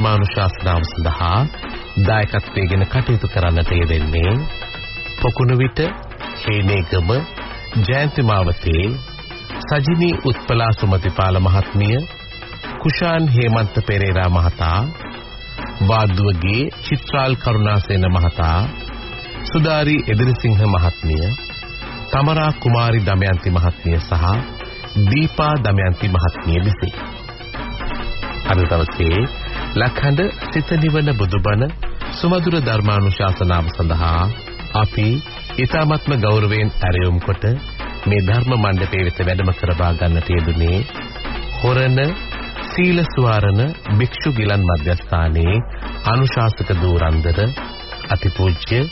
ධර්මානුශාසනාව සඳහා දායකත්වයෙන් කටයුතු කරන්නට යෙදෙන්නේ පොකුණු විට හේනේගම ජයන්ති මාවතේ සජිනී උත්පලා සුමතිපාල මහත්මිය කුෂාන් හේමන්ත පෙරේරා මහතා වාද්දුවගේ චිත්‍රාල් කරුණාසේන මහතා සුදාරි එදිරිසිංහ මහත්මිය තමරා කුමාරි දමයන්ති මහත්මිය සහ දීපා දමයන්ති මහත්මිය විසිනි. අද දවසේ ලක්හඬ සිත නිවන බුදුබණ සුමధుර ධර්මානුශාසනාව සඳහා අපි ඊ타මත්ම ගෞරවයෙන් ඇරයුම් කොට මේ ධර්ම මණ්ඩපයේ වෙත වැඩම කරවා ගන්නට යෙදුනේ හොරණ සීල ස්වාරණ භික්ෂු ගිලන් මධ්‍යස්ථානයේ අනුශාසක දූරන්දර අතිපූජ්‍ය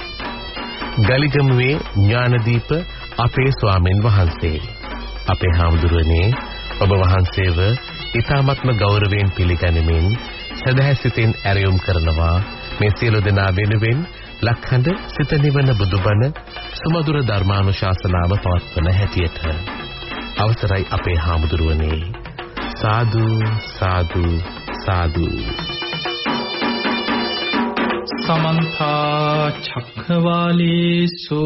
ගලිගමුවේ ඥානදීප අපේ ස්වාමෙන් වහන්සේ. අපේ හාමුදුරනේ ඔබ වහන්සේව ඊ타මත්ම ගෞරවයෙන් පිළිගැනීමෙන් සදහැසිතින් ඇරයුම් කරනවා. මේ සියලු දෙනා වෙනුවෙන් ලක්හඬ සිත නිවන බුදුබණ සුමధుර ධර්මානුශාසනාව පවත්වන හැටියට අවසරයි අපේ හාමුදුරුවනේ. සාදු සාදු සාදු. සමන්ත චක්ඛවාලේසු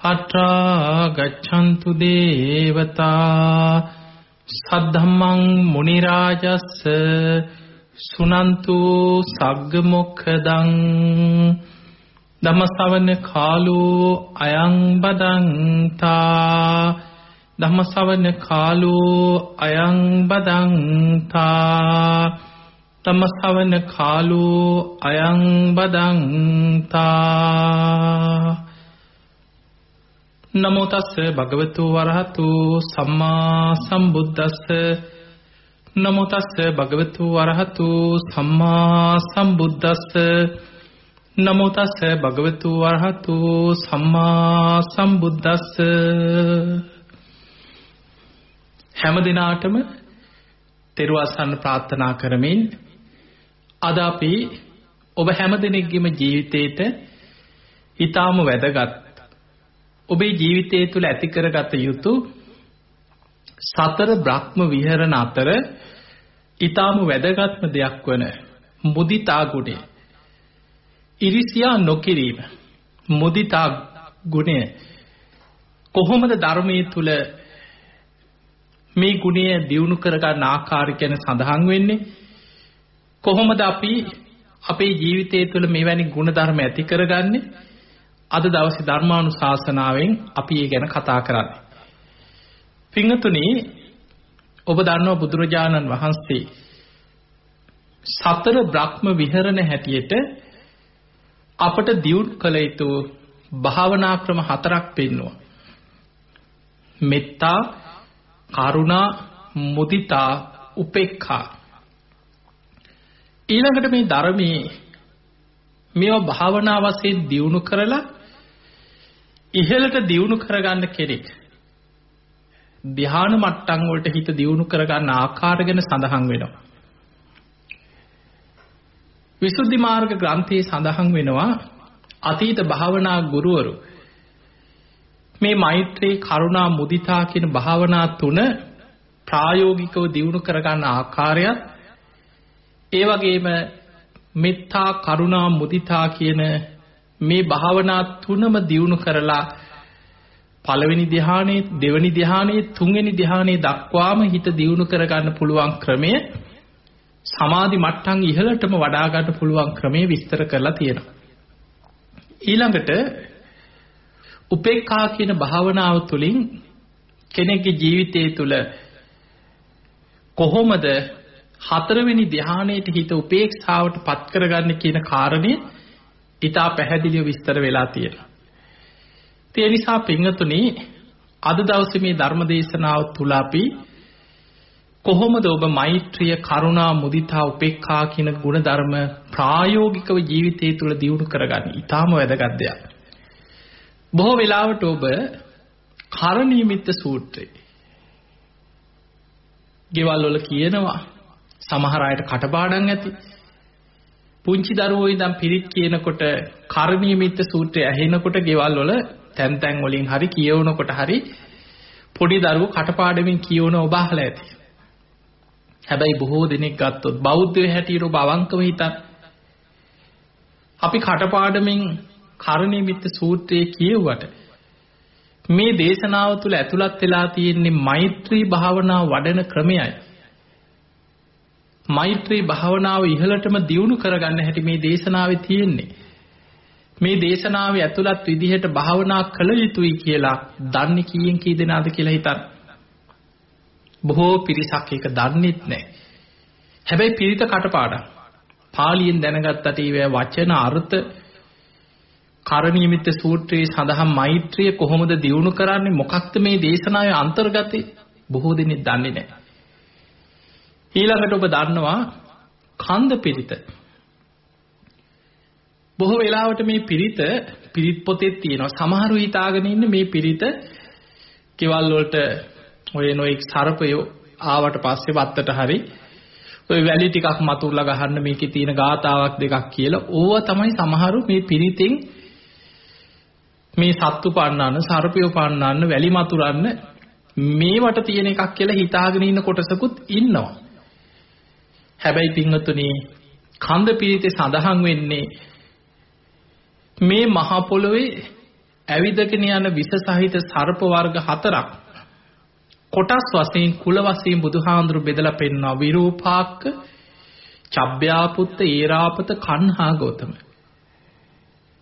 අත්‍රා ගච්ඡන්තු දේවතා සද්ධම්මං මුනි රාජස්ස සුනන්තු සග්ග මොක්ඛදං ධම්මසවන කාලෝ අයං බදන්තා ධම්මසවන කාලෝ අයං බදන්තා ධම්මසවන කාලෝ අයං බදන්තා නමෝ තස්ස භගවතු වරහතු සම්මා සම්බුද්දස්ස නමෝ තස්ස භගවතු වරහතු සම්මා සම්බුද්දස්ස. නමෝ තස්ස භගවතු වරහතු සම්මා සම්බුද්දස්ස. හැම දිනාටම තෙරුවසන්න ප්‍රාර්ථනා කරමින් අද අපි ඔබ හැම දිනෙකගේම ජීවිතේට ඊටාම වැදගත් ඔබේ ජීවිතය තුළ ඇති කරගත යුතු සතර බ්‍රහ්ම විහරණ අතර ඊටාම වැදගත්ම දෙයක් වන මුදිතා ගුණය. ඉරිසියා නොකිරීම මුදිතා ගුණය කොහොමද ධර්මයේ තුල මේ ගුණය දියුණු කරගන්න ආකාරය ගැන සඳහන් වෙන්නේ කොහොමද අපි අපේ ජීවිතය තුළ මෙවැනි ගුණ ධර්ම ඇති කරගන්නේ අද දවසේ ධර්මානුශාසනාවෙන් අපි ඒ ගැන කතා කරන්නේ. පිංගතුනි ඔබ දන්නවා බුදුරජාණන් වහන්සේ සතර බ්‍රහ්ම විහරණ හැටියට අපට දියුණු කළ යුතු භාවනා ක්‍රම හතරක් පෙන්වුවා. මෙත්තා, කරුණා, මුදිතා, උපේක්ඛා. ඊළඟට මේ ධර්මයේ මේවා භාවනා වශයෙන් දියුණු කරලා ඉහළට දියුණු කරගන්න කෙනෙක් ධ්‍යාන මට්ටම් වලට හිත දියුණු කරගන්න ආකාර ගැන සඳහන් වෙනවා. විසුද්ධි මාර්ග ග්‍රන්ථයේ සඳහන් වෙනවා අතීත භාවනා ගුරුවරු මේ මෛත්‍රී කරුණා මුදිතා කියන භාවනා තුන ප්‍රායෝගිකව දියුණු කරගන්න ආකාරයත් ඒ වගේම මෙත්තා කරුණා මුදිතා කියන මේ භාවනා තුනම දියුණු කරලා පළවෙනි ධ්‍යානයේ දෙවෙනි ධ්‍යානයේ තුන්වෙනි ධ්‍යානයේ දක්වාම හිත දියුණු කරගන්න පුළුවන් ක්‍රමය සමාධි මට්ටම් ඉහළටම වඩා ගන්න පුළුවන් ක්‍රමය විස්තර කරලා තියෙනවා. ඊළඟට උපේක්ඛා කියන භාවනාව තුළින් කෙනෙක්ගේ ජීවිතය තුළ කොහොමද හතරවෙනි ධ්‍යානයට හිත උපේක්ෂාවට පත් කරගන්න කියන කාරණය ඉතා පැහැදිලිව විස්තර වෙලා තියෙනවා. ඒ නිසා පින්වතුනි අද දවසේ මේ ධර්ම දේශනාව තුල අපි කොහොමද ඔබ මෛත්‍රිය කරුණා මුදිතා උපේක්ඛා කියන ගුණ ධර්ම ප්‍රායෝගිකව ජීවිතය තුළ දියුණු කරගන්නේ? ඊටාම වැදගත් දෙයක්. බොහෝ වෙලාවට ඔබ කරණීයමිත සූත්‍රය ගෙවල් වල කියනවා සමහර අයට කටපාඩම් ඇති පුංචි දරුවෝ ඉඳන් පිරිත් කියනකොට කරණීය මිත්‍ර සූත්‍රය ඇහෙනකොට ගෙවල් වල තැන් තැන් වලින් හරි කියවනකොට හරි පොඩි දරුවෝ කටපාඩමින් කියවන ඔබ අහලා ඇති. හැබැයි බොහෝ දෙනෙක් ගත්තොත් බෞද්ධය හැටියට ඔබ අවංකව හිතන්න. අපි කටපාඩමින් කරණීමිත්ත සූත්‍රයේ කියුවට මේ දේශනාව තුළ ඇතුළත් වෙලා තියෙන්නේ මෛත්‍රී භාවනාව වඩන ක්‍රමයයි. මෛත්‍රී භාවනාව ඉහළටම දියුණු කරගන්න හැටි මේ දේශනාවේ තියෙන්නේ. මේ දේශනාවේ ඇතුළත් විදිහට භාවනා කළ යුතුයි කියලා දන්නේ කීයෙන් කී දෙනාද කියලා හිතන්න. බොහෝ පිරිසක් ඒක දන්නෙත් නැහැ. හැබැයි පිරිත කටපාඩම්. පාලියෙන් දැනගත්තට ඒ වචන අර්ථ කරණීයමිත සූත්‍රයේ සඳහන් මෛත්‍රිය කොහොමද දියුණු කරන්නේ මොකක්ද මේ දේශනාවේ අන්තර්ගතේ බොහෝ දෙනෙක් දන්නේ නැහැ. ඊළඟට ඔබ දන්නවා කන්ද පිරිත. බොහෝ වෙලාවට මේ පිරිත පිරිත් පොතේ තියෙනවා. සමහරු හිතාගෙන ඉන්නේ මේ පිරිත කෙවල් වලට ඔය නොඑක් සර්පයෝ ආවට පස්සේ වත්තට හරි ඔය වැලි ටිකක් මතුරලා ගහන්න මේකේ තියෙන ගාතාවක් දෙකක් කියලා ඕවා තමයි සමහරු මේ පිරිතෙන් මේ සත්තු පන්නන්න සර්පයෝ පන්නන්න වැලි මතුරන්න මේවට තියෙන එකක් කියලා හිතාගෙන ඉන්න කොටසකුත් ඉන්නවා. හැබැයි පින්වතුනි කන්ද පිරිතේ සඳහන් වෙන්නේ මේ මහ පොළොවේ ඇවිදගෙන යන විස සහිත සර්ප වර්ග හතරක් කොටස් වශයෙන් කුල වශයෙන් බුදුහාඳුරු බෙදලා පෙන්වනවා විරූපාක්ක චබ්බ්‍යාපුත්ත ඒරාපත කන්හා ගෞතම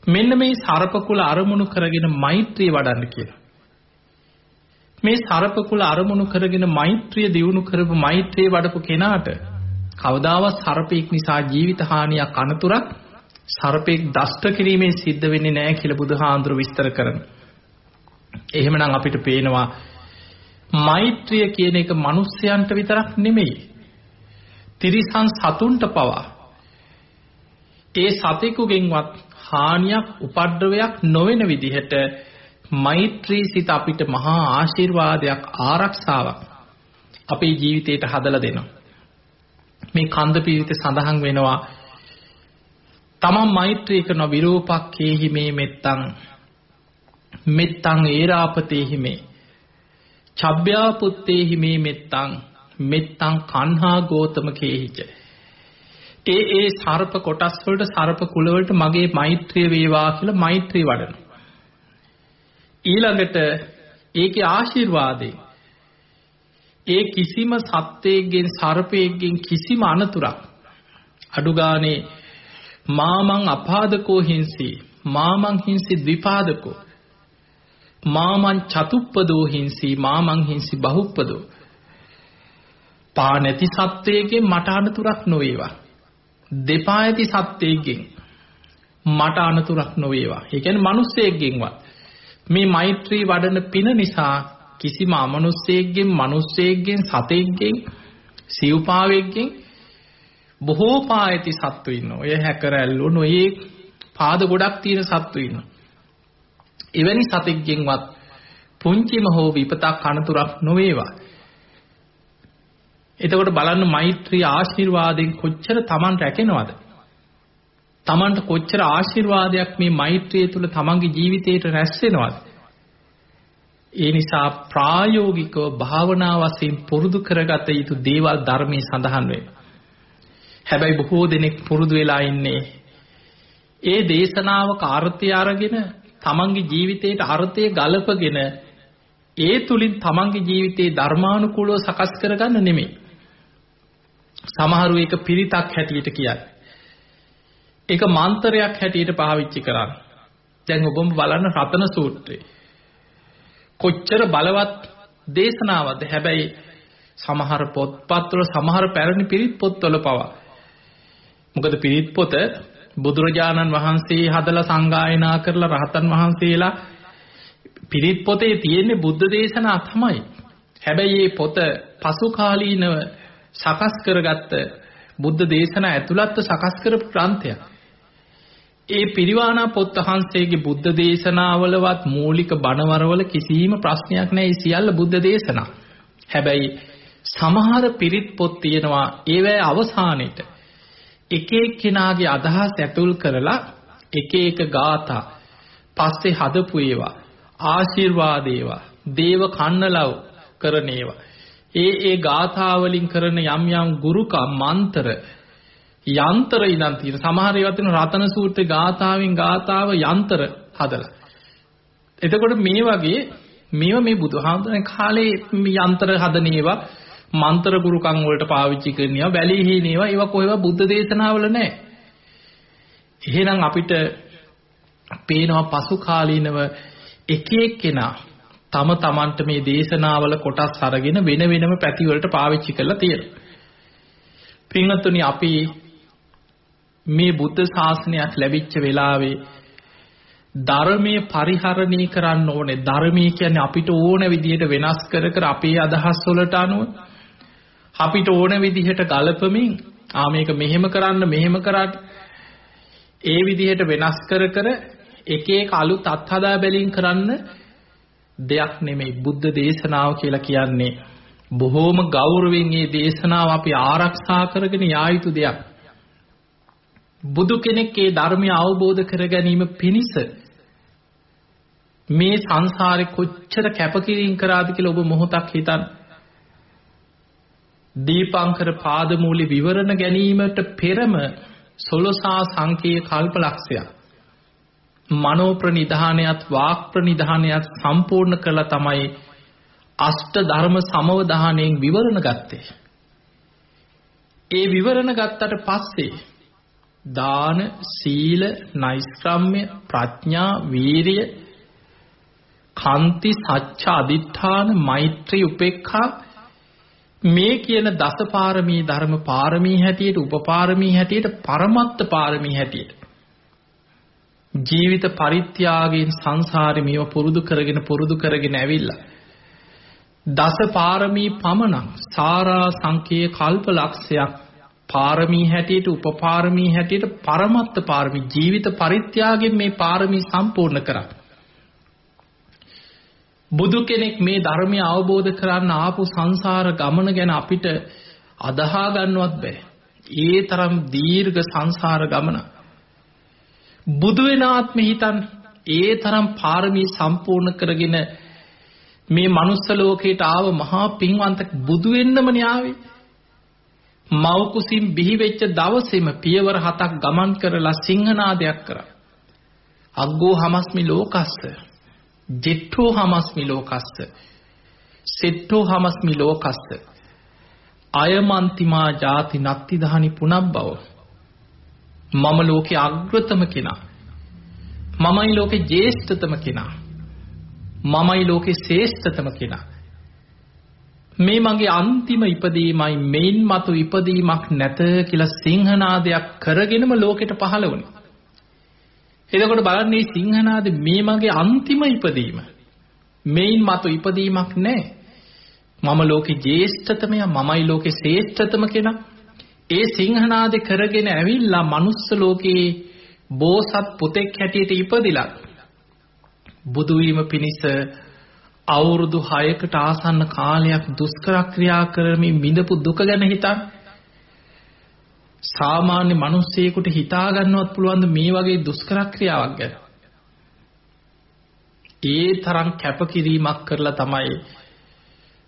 මෙන්න මේ සර්ප කුල අරමුණු කරගෙන මෛත්‍රිය වඩන්න කියලා. මේ සර්ප කුල අරමුණු කරගෙන මෛත්‍රිය දියුණු කරපු මෛත්‍රිය වඩපු කෙනාට කවදාවත් සර්පෙක් නිසා ජීවිත හානියක් අනතුරක් සර්පෙක් දෂ්ට කිරීමෙන් සිද්ධ වෙන්නේ නැහැ කියලා බුදුහාඳුර විස්තර කරනවා. එහෙමනම් අපිට පේනවා මෛත්‍රිය කියන එක මිනිස්යන්ට විතරක් නෙමෙයි. තිරිසන් සතුන්ට පවා ඒ සතෙකුගෙන්වත් හානියක් උපද්‍රවයක් නොවන විදිහට මෛත්‍රී සිත අපිට මහා ආශිර්වාදයක් ආරක්ෂාවක් අපේ ජීවිතයට හදලා දෙනවා. මේ කන්ද පිරිත සඳහන් වෙනවා තමන් මෛත්‍රී කරන විරූපක්කේහි මේ මෙත්තං. මෙත්තං ඒරාපතේහි මේ. චබ්භ්‍යාපුත්තේහි මේ මෙත්තං. මෙත්තං කන්හා ගෝතම කේහිච. ඒ ඒ සර්ප කොටස් වලට සර්ප කුල වලට මගේ මෛත්‍රිය වේවා කියලා මෛත්‍රී වඩනවා. ඊළඟට ඒකේ ආශිර්වාදේ. ඒ කිසිම සත්වයෙක්ගෙන් සර්පයෙක්ගෙන් කිසිම අනතුරක් අඩුගානේ මාමං අපාදකෝ හිංසි මාමං හිංසි ද්විපාදකෝ. මාමං චතුප්පදෝ හිංසි මාමං හිංසි බහුප්පදෝ. පා නැති සත්වයකින් මට අනතුරක් නොවේවා. දෙපා ඇති සත්වයකින් මට අනතුරක් නොවේවා. ඒ කියන්නේ මිනිස්සෙක්ගෙන්වත්. මේ මෛත්‍රී වඩන පින නිසා කිසිම අමනුස්සයෙක්ගෙන් මිනිස්සෙක්ගෙන් සතෙක්ගෙන් සිව්පාවෙක්ගෙන් බොහෝ පා ඇති සත්තු ඉන්නවා. ඔය හැකරැල්ලෝ නොයේ පාද ගොඩක් තියෙන සත්තු ඉන්නවා. එවැනි සතෙක්ගෙන්වත් පුංචිම හෝ විපතක් අනතුරක් නොවේවා. එතකොට බලන්න මෛත්‍රී ආශිර්වාදයෙන් කොච්චර Taman රැකෙනවද? Tamanට කොච්චර ආශිර්වාදයක් මේ මෛත්‍රිය තුල Tamanගේ ජීවිතේට රැස් වෙනවද? ඒ නිසා ප්‍රායෝගිකව භාවනා වශයෙන් පුරුදු කරගත යුතු දේවල් ධර්මයේ සඳහන් වෙනවා. හැබැයි බොහෝ දෙනෙක් පුරුදු වෙලා ඉන්නේ ඒ දේශනාවක අර්ථය අරගෙන තමන්ගේ ජීවිතයට අර්ථය ගලපගෙන ඒ තුලින් තමන්ගේ ජීවිතේ ධර්මානුකූලව සකස් කරගන්න නෙමෙයි. සමහරු ඒක පිරිතක් හැටියට කියයි. ඒක මන්ත්‍රයක් හැටියට පාවිච්චි කරන්නේ. දැන් ඔබම බලන්න රතන සූත්‍රය. කොච්චර බලවත් දේශනාවක්ද හැබැයි සමහර පොත්පත්වල සමහර පැරණි පිරිත් පොත්වල පවා මොකද පිරිත් පොත බුදුරජාණන් වහන්සේ හදලා සංගායනා කරලා රහතන් වහන්සේලා පිරිත් පොතේ තියෙන්නේ බුද්ධ දේශනා තමයි. හැබැයි මේ පොත පසු කාලීනව සකස් කරගත්ත බුද්ධ දේශනා ඇතුළත්ව සකස් කරපු ග්‍රන්ථයක්. ඒ පිරිවානා පොත් වහන්සේගේ බුද්ධ දේශනාවලවත් මූලික බණවරවල කිසිම ප්‍රශ්නයක් නැහැ. සියල්ල බුද්ධ දේශනා. හැබැයි සමහර පිරිත් පොත් තියෙනවා ඒවැ අවසානෙට එක එක්කෙනාගේ අදහස් ඇතුල් කරලා එක එක ગાථා පස්සේ හදපු ඒවා ආශිර්වාද ඒවා දේව කන්නලව් කරන ඒවා ඒ ඒ ගාථාවලින් කරන යම් යම් ගුරුකම් මන්තර යන්තර ඉඳන් තියෙන සමහර ඒවා තියෙන රතන සූත්‍රේ ගාථාවෙන් ගාථාව යන්තර හදලා. එතකොට මේ වගේ මේවා මේ බුදුහාමුදුරනේ කාලේ යන්තර හදන ඒවා මන්තර ගුරුකම් වලට පාවිච්චි කරන ඒවා බැලී හේනේවා ඒවා කොහෙවත් බුද්ධ දේශනාවල නැහැ. එහෙනම් අපිට පේනවා පසු කාලීනව එක එක්කෙනා තම තමන්ට මේ දේශනාවල කොටස් අරගෙන වෙන වෙනම පැති වලට පාවිච්චි කරලා තියෙනවා. පින්වත්නි අපි මේ බුද්ධ ශාසනයක් ලැබිච්ච වෙලාවේ ධර්මයේ පරිහරණය කරන්න ඕනේ ධර්මයේ කියන්නේ අපිට ඕන විදිහට වෙනස් කර කර අපේ අදහස් වලට අනුව අපිට ඕන විදිහට ගලපමින් ආ මේක මෙහෙම කරන්න මෙහෙම කරන්න ඒ විදිහට වෙනස් කර කර එක එක අලුත් අත්හදා බැලීම් කරන්න දෙයක් නෙමෙයි බුද්ධ දේශනාව කියලා කියන්නේ. බොහෝම ගෞරවයෙන් මේ දේශනාව අපි ආරක්ෂා කරගෙන යා යුතු දෙයක්. බුදු කෙනෙක් ඒ ධර්මය අවබෝධ කර ගැනීම පිණිස මේ සංසාරේ කොච්චර කැපකිරීම කරාද කියලා ඔබ මොහොතක් හිතන්න. දීපංකර පාදමූලි විවරණ ගැනීමට පෙරම සොලොසා සංකේය කල්පලක්ෂයක්. මනෝ ප්‍රනිධානයත් වාක් ප්‍රනිධානයත් සම්පූර්ණ කළා තමයි අෂ්ට ධර්ම සමවධානයෙන් විවරණ ගත්තේ. ඒ විවරණ ගත්තට පස්සේ දාන සීල නෛෂ්ක්‍රම්‍ය ප්‍රඥා වීරිය කන්ති සච්ච අදිඨාන මෛත්‍රී උපේක්ඛා මේ කියන දසපාරමී ධර්ම පාරමී හැටියට උපපාරමී හැටියට පරමත්ත පාරමී හැටියට ජීවිත පරිත්‍යාගයෙන් සංසාරේ මේව පුරුදු කරගෙන පුරුදු කරගෙන ඇවිල්ලා දස පාරමී පමණක් සාරා සංකේය කල්ප ලක්ෂයක් පාරමී හැටියට උපපාරමී හැටියට පරමත්ත පාරමී ජීවිත පරිත්‍යාගයෙන් මේ පාරමී සම්පූර්ණ කරා. බුදු කෙනෙක් මේ ධර්මය අවබෝධ කරන්න ආපු සංසාර ගමන ගැන අපිට අදහා ගන්නවත් බෑ. ඒ තරම් දීර්ඝ සංසාර ගමන. බුදු වෙන ආත්මෙ හිතන් ඒ තරම් පාරමී සම්පූර්ණ කරගෙන මේ මනුස්ස ලෝකයට ආව මහා පින්වන්ත බුදු වෙන්නමනේ ආවේ. මව් කුසින් බිහි වෙච්ච දවසේම පියවර හතක් ගමන් කරලා සිංහනාදයක් කරා. අග්ගෝ හමස්මි ලෝකස්ස. ජෙට්ටෝ හමස්මි ලෝකස්ස. සෙට්ටෝ හමස්මි ලෝකස්ස. අයමන්තිමා ජාති නත්තිදහනි පුනබ්බව. මම ලෝකේ අග්‍රතම කෙනා. මමයි ලෝකේ ජේෂ්ඨතම කෙනා. මමයි ලෝකේ ශ්‍රේෂ්ඨතම කෙනා. මේ මගේ අන්තිම ඉපදීමයි මෙයින් මතු ඉපදීමක් නැත කියලා සිංහනාදයක් කරගෙනම ලෝකෙට පහළ වුණේ. එතකොට බලන්න මේ සිංහනාද මේ මගේ අන්තිම ඉපදීම. මෙයින් මතු ඉපදීමක් නැහැ. මම ලෝකේ ජේෂ්ඨතමයා මමයි ලෝකේ ශ්‍රේෂ්ඨතම කෙනා. ඒ සිංහනාදේ කරගෙන ඇවිල්ලා manuss ලෝකේ බෝසත් පුතෙක් හැටියට ඉපදිලා බුදු වීම පිණිස අවුරුදු 6කට ආසන්න කාලයක් දුෂ්කර ක්‍රියා කරමින් මිදපු දුක ගැන හිතන්න. සාමාන්‍ය මිනිස්සෙකුට හිතා ගන්නවත් පුළුවන් මේ වගේ දුෂ්කර ක්‍රියාවක් ගැන. ඒ තරම් කැපකිරීමක් කරලා තමයි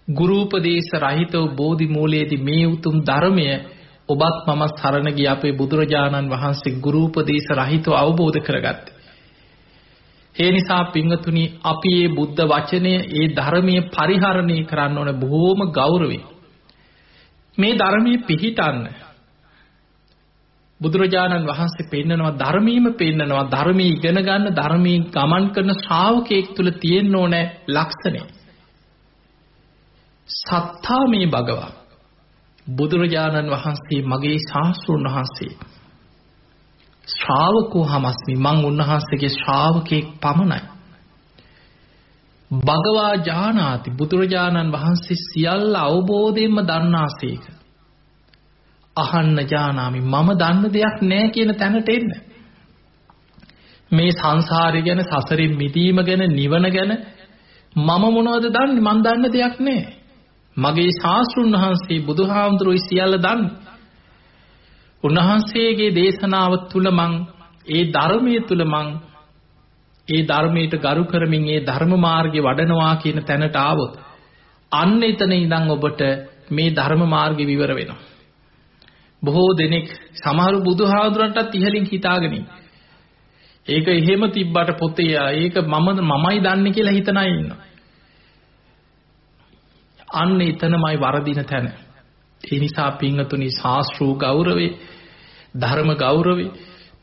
ගුරුපදේශ රහිතව බෝධි මූලයේදී මේ උතුම් ධර්මය ඔබත් මම සරණ ගිය අපේ බුදුරජාණන් වහන්සේ ගුරුපදේශ රහිතව අවබෝධ කරගත්තේ. ඒ නිසා පින්වතුනි අපි මේ බුද්ධ වචනය ඒ ධර්මයේ පරිහරණය කරන්න ඕන බොහෝම ගෞරවයෙන්. මේ ධර්මයේ පිහිටන්න බුදුරජාණන් වහන්සේ පෙන්නනවා ධර්මීයම පෙන්නනවා ධර්මී ඉගෙන ගන්න ධර්මී ගමන් කරන ශ්‍රාවකයෙක් තුල තියෙන්න ඕනේ ලක්ෂණය. සත්තා මේ භගවා බුදුරජාණන් වහන්සේ මගේ ශාස්ත්‍රුන් වහන්සේ ශ්‍රාවකෝ හමස්මි මං උන්වහන්සේගේ ශ්‍රාවකයෙක් පමණයි. භගවා ජානාති බුදුරජාණන් වහන්සේ සියල්ල අවබෝධයෙන්ම දන්නාසේක. අහන්න ජානාමි මම දන්න දෙයක් නෑ කියන තැනට එන්න. මේ සංසාරය ගැන සසරින් මිදීම ගැන නිවන ගැන මම මොනවද දන්නේ මන් දන්න දෙයක් නෑ. මගේ ශාස්ත්‍රුන් වහන්සේ බුදුහාමුදුරුවෝ සියල්ල දන්නේ. උන්වහන්සේගේ දේශනාව තුළ මං ඒ ධර්මයේ තුළ මං ඒ ධර්මයට ගරු කරමින් ඒ ධර්ම මාර්ගය වඩනවා කියන තැනට ආවොත් අන්න එතන ඉඳන් ඔබට මේ ධර්ම මාර්ගය විවර වෙනවා. බොහෝ දෙනෙක් සමහරු බුදුහාඳුරන්ටත් ඉහලින් හිතාගෙන ඒක එහෙම තිබ්බට පොතේ ඒක මම මමයි දන්නේ කියලා හිතන අය ඉන්නවා. අන්න එතනමයි වරදින තැන. ඒ නිසා පින්වතුනි ශාස්ත්‍රූ ගෞරවේ ධර්ම ගෞරවේ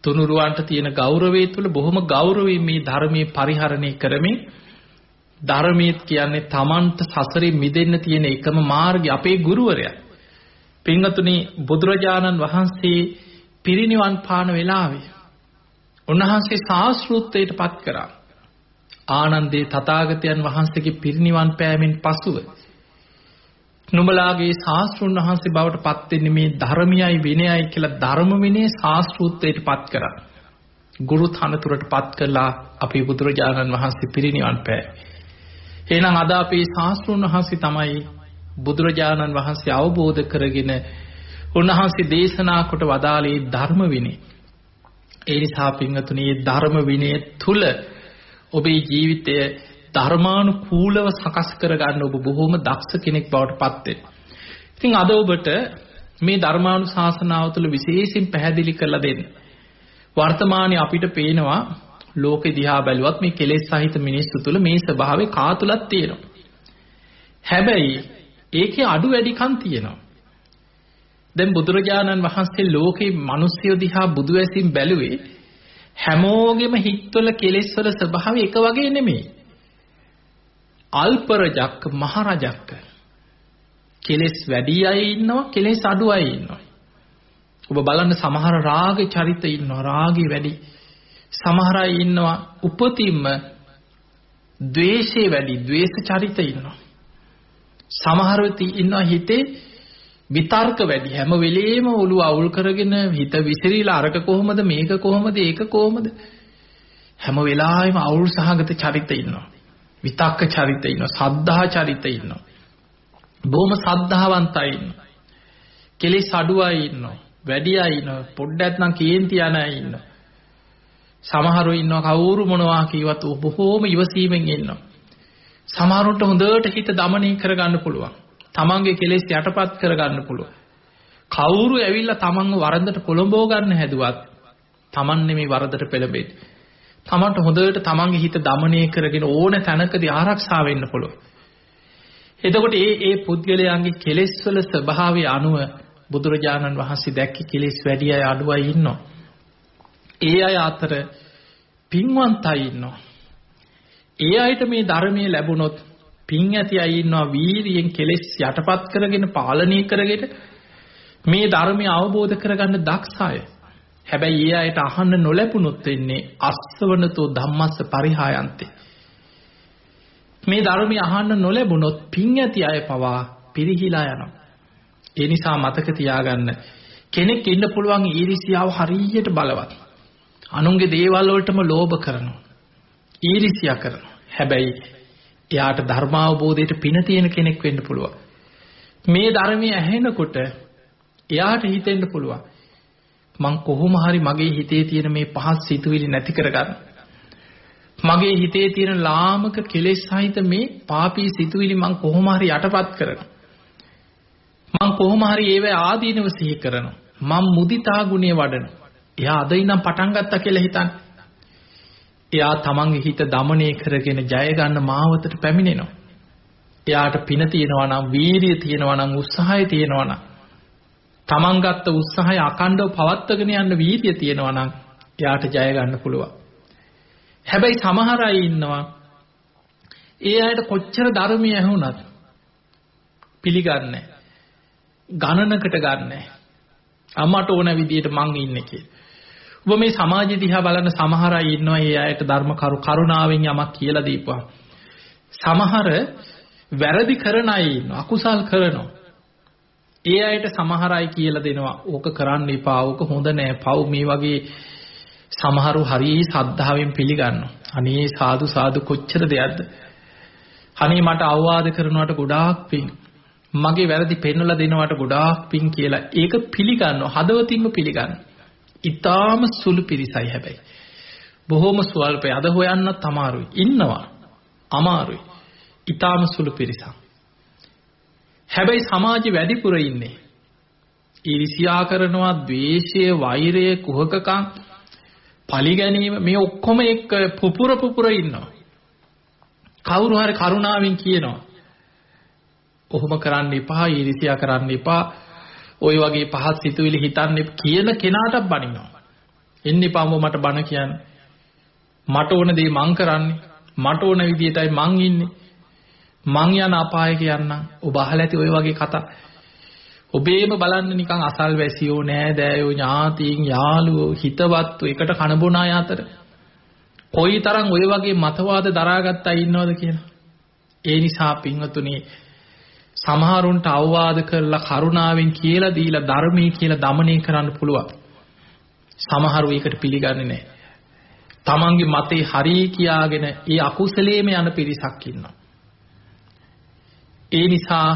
තුනුරුවන්ට තියෙන ගෞරවය තුළ බොහොම ගෞරවයෙන් මේ ධර්මයේ පරිහරණය කරමින් ධර්මීත් කියන්නේ තමන්ට සසරින් මිදෙන්න තියෙන එකම මාර්ගය අපේ ගුරුවරයා. පින්වතුනි බුදුරජාණන් වහන්සේ පිරිනිවන් පාන වෙලාවේ උන්වහන්සේ ශාස්ත්‍රූත්වයට පත් කරා. ආනන්දේ තථාගතයන් වහන්සේගේ පිරිනිවන් පෑමෙන් පසුව නුඹලාගේ ශාස්ත්‍රුන් වහන්සේ බවට පත් වෙන්නේ මේ ධර්මයයි විනයයි කියලා ධර්ම විනය ශාස්ත්‍රූත්වයට පත් කරා. ගුරු තනතුරට පත් කළා අපේ බුදුරජාණන් වහන්සේ පිරිනිවන් පෑ. එහෙනම් අද අපේ ශාස්ත්‍රුන් වහන්සේ තමයි බුදුරජාණන් වහන්සේ අවබෝධ කරගෙන උන්වහන්සේ දේශනා කොට වදාළේ ධර්ම විනය. ඒ නිසා පින්වතුනි ධර්ම විනය තුල ඔබේ ජීවිතය ධර්මානුකූලව සකස් කරගන්න ඔබ බොහොම දක්ෂ කෙනෙක් බවට පත් වෙනවා. ඉතින් අද ඔබට මේ ධර්මානුශාසනාව තුළ විශේෂයෙන් පැහැදිලි කරලා දෙන්න. වර්තමානයේ අපිට පේනවා ලෝකෙ දිහා බැලුවත් මේ කෙලෙස් සහිත මිනිස්සු තුළ මේ ස්වභාවය කා තුලක් තියෙනවා. හැබැයි ඒකේ අඩු වැඩිකම් තියෙනවා. දැන් බුදුරජාණන් වහන්සේ ලෝකේ මිනිස්සු දිහා බුදු ඇසින් බැලුවේ හැමෝගෙම හිත්වල කෙලෙස් වල ස්වභාවය එක වගේ නෙමෙයි. අල්පරජක්ක මහරජක්ක කෙලෙස් වැඩි අය ඉන්නවා කෙලෙස් අඩු අය ඉන්නවා. ඔබ බලන්න සමහර රාග චරිත ඉන්නවා රාගේ වැඩි. සමහර අය ඉන්නවා උපතින්ම ද්වේෂේ වැඩි ද්වේෂ චරිත ඉන්නවා. සමහර ඉන්නවා හිතේ විතර්ක වැඩි. හැම වෙලේම ඔළුව අවුල් කරගෙන හිත විසිරීලා අරක කොහොමද මේක කොහොමද ඒක කොහොමද? හැම වෙලාවෙම අවුල් සහගත චරිත ඉන්නවා. විතක්ක චරිත ඉන්නවා. සද්ධා චරිත ඉන්නවා. බොහොම සද්ධාවන්තයි ඉන්නවා. කෙලෙස් අඩු අය ඉන්නවා. වැඩි අය ඉන්නවා. පොඩ්ඩක් නම් කේන්ති යන අය ඉන්නවා. සමහරව ඉන්නවා කවුරු මොනවා කිව්වත් බොහොම ඉවසීමෙන් ඉන්නවා. සමහරුන්ට හොඳට හිත দমনය කරගන්න පුළුවන්. තමන්ගේ කෙලෙස් යටපත් කරගන්න පුළුවන්. කවුරු ඇවිල්ලා තමන්ව වරදට පොළඹව ගන්න හැදුවත් තමන් නෙමේ වරදට පෙළඹෙන්නේ. තමන්ට හොඳට තමන්ගේ හිත দমনය කරගෙන ඕන තැනකදී ආරක්ෂා වෙන්න පුළුවන්. එතකොට මේ මේ පුද්ගලයාගේ කෙලෙස් වල ස්වභාවය අනුව බුදුරජාණන් වහන්සේ දැක්ක කෙලෙස් වැඩි අය අඩුවයි ඉන්නවා. ඒ අය අතර පින්වන්තයි ඉන්නවා. ඒ අයට මේ ධර්මයේ ලැබුණොත් පින් ඇති අය ඉන්නවා වීරියෙන් කෙලෙස් යටපත් කරගෙන පාලනය කරගෙන මේ ධර්මය අවබෝධ කරගන්න දක්ෂ අය. හැබැයි ඒ අයට අහන්න නොලැබුණොත් වෙන්නේ අස්සවනතෝ ධම්මස්ස පරිහායන්තේ. මේ ධර්මය අහන්න නොලැබුණොත් පින් ඇති අය පවා පිරිහිලා යනවා. ඒ නිසා මතක තියාගන්න කෙනෙක් ඉන්න පුළුවන් ඊරිසියාව හරියට බලවත්. අනුන්ගේ දේවල් වලටම ලෝභ කරනවා. ඊරිසියා කරනවා. හැබැයි එයාට ධර්මාවබෝධයට පින තියෙන කෙනෙක් වෙන්න පුළුවන්. මේ ධර්මය ඇහෙනකොට එයාට හිතෙන්න පුළුවන්. මං කොහොම හරි මගේ හිතේ තියෙන මේ පහස් සිතුවිලි නැති කරගන්න. මගේ හිතේ තියෙන ලාමක කෙලෙස් සහිත මේ පාපී සිතුවිලි මං කොහොම හරි යටපත් කරනවා. මං කොහොම හරි ඒව ආදීනව සිහි කරනවා. මං මුදිතා ගුණය වඩනවා. එයා අද ඉඳන් පටන් ගත්තා කියලා හිතන්නේ. එයා තමන්ගේ හිත দমনය කරගෙන ජය ගන්න මාවතට පැමිණෙනවා. එයාට පින තියෙනවා නම්, වීරිය තියෙනවා නම්, උත්සාහය තියෙනවා නම්, තමන් ගත්ත උත්සාහය අකණ්ඩව පවත්වාගෙන යන්න වීරිය තියෙනවා නම්, එයාට ජය ගන්න පුළුවන්. හැබැයි සමහර අය ඉන්නවා ඒ අයට කොච්චර ධර්මය ඇහුණත් පිළිගන්නේ ගණනකට ගන්නෑ. අම්මට ඕන විදියට මං ඉන්නේ කියලා. ඔබ මේ සමාජය දිහා බලන සමහර අය ඉන්නවා ඒ අයට ධර්ම කරු කරුණාවෙන් යමක් කියලා දීපුවා. සමහර වැරදි කරන අය ඉන්නවා අකුසල් කරනවා. ඒ අයට සමහර අය කියලා දෙනවා ඕක කරන්න එපා ඕක හොඳ නෑ පව් මේ වගේ සමහරු හරි සද්ධාවෙන් පිළිගන්නවා. අනේ සාදු සාදු කොච්චර දෙයක්ද? අනේ මට අවවාද කරනවට ගොඩාක් පිං. මගේ වැරදි පෙන්වලා දෙනවට ගොඩාක් පිං කියලා ඒක පිළිගන්නවා. හදවතින්ම පිළිගන්නවා. ඊටාම සුළු පිරිසයි හැබැයි. බොහොම ස්වල්පයි. අද හොයන්නත් අමාරුයි. ඉන්නවා. අමාරුයි. ඊටාම සුළු පිරිසක්. හැබැයි සමාජෙ වැඩිපුර ඉන්නේ ඊර්ෂ්‍යා කරනවා, ද්වේෂය, වෛරය, කුහකකම්, පලිගැනීම මේ ඔක්කොම එක්ක පුපුර පුපුර ඉන්නවා. කවුරු හරි කරුණාවෙන් කියනවා. කොහොම කරන්න එපා, ඊර්ෂ්‍යා කරන්න එපා. ওই වගේ පහත් සිතුවිලි හිතන්න කියන කෙනාට බනිනවා. එන්න එපාම මට බන කියන්න. මට ඕන දේ මං කරන්නේ. මට ඕන විදියටයි මං ඉන්නේ. මං යන අපායට යන්නම්. ඔබ අහලා ඇති ওই වගේ කතා. ඔබේම බලන්න නිකන් අසල්වැසියෝ නෑදෑයෝ ඥාතීන් යාළුවෝ හිතවත්තු එකට කනබොන අය අතර කොයිතරම් ඔය වගේ මතවාද දරාගත්තා ඉන්නවද කියලා. ඒ නිසා පින්වතුනි සමහරුන්ට අවවාද කරලා කරුණාවෙන් කියලා දීලා ධර්මයේ කියලා দমনය කරන්න පුළුවන්. සමහරු ඒකට පිළිගන්නේ නැහැ. තමන්ගේ මතේ හරි කියාගෙන ඒ අකුසලයේම යන පිරිසක් ඉන්නවා. ඒ නිසා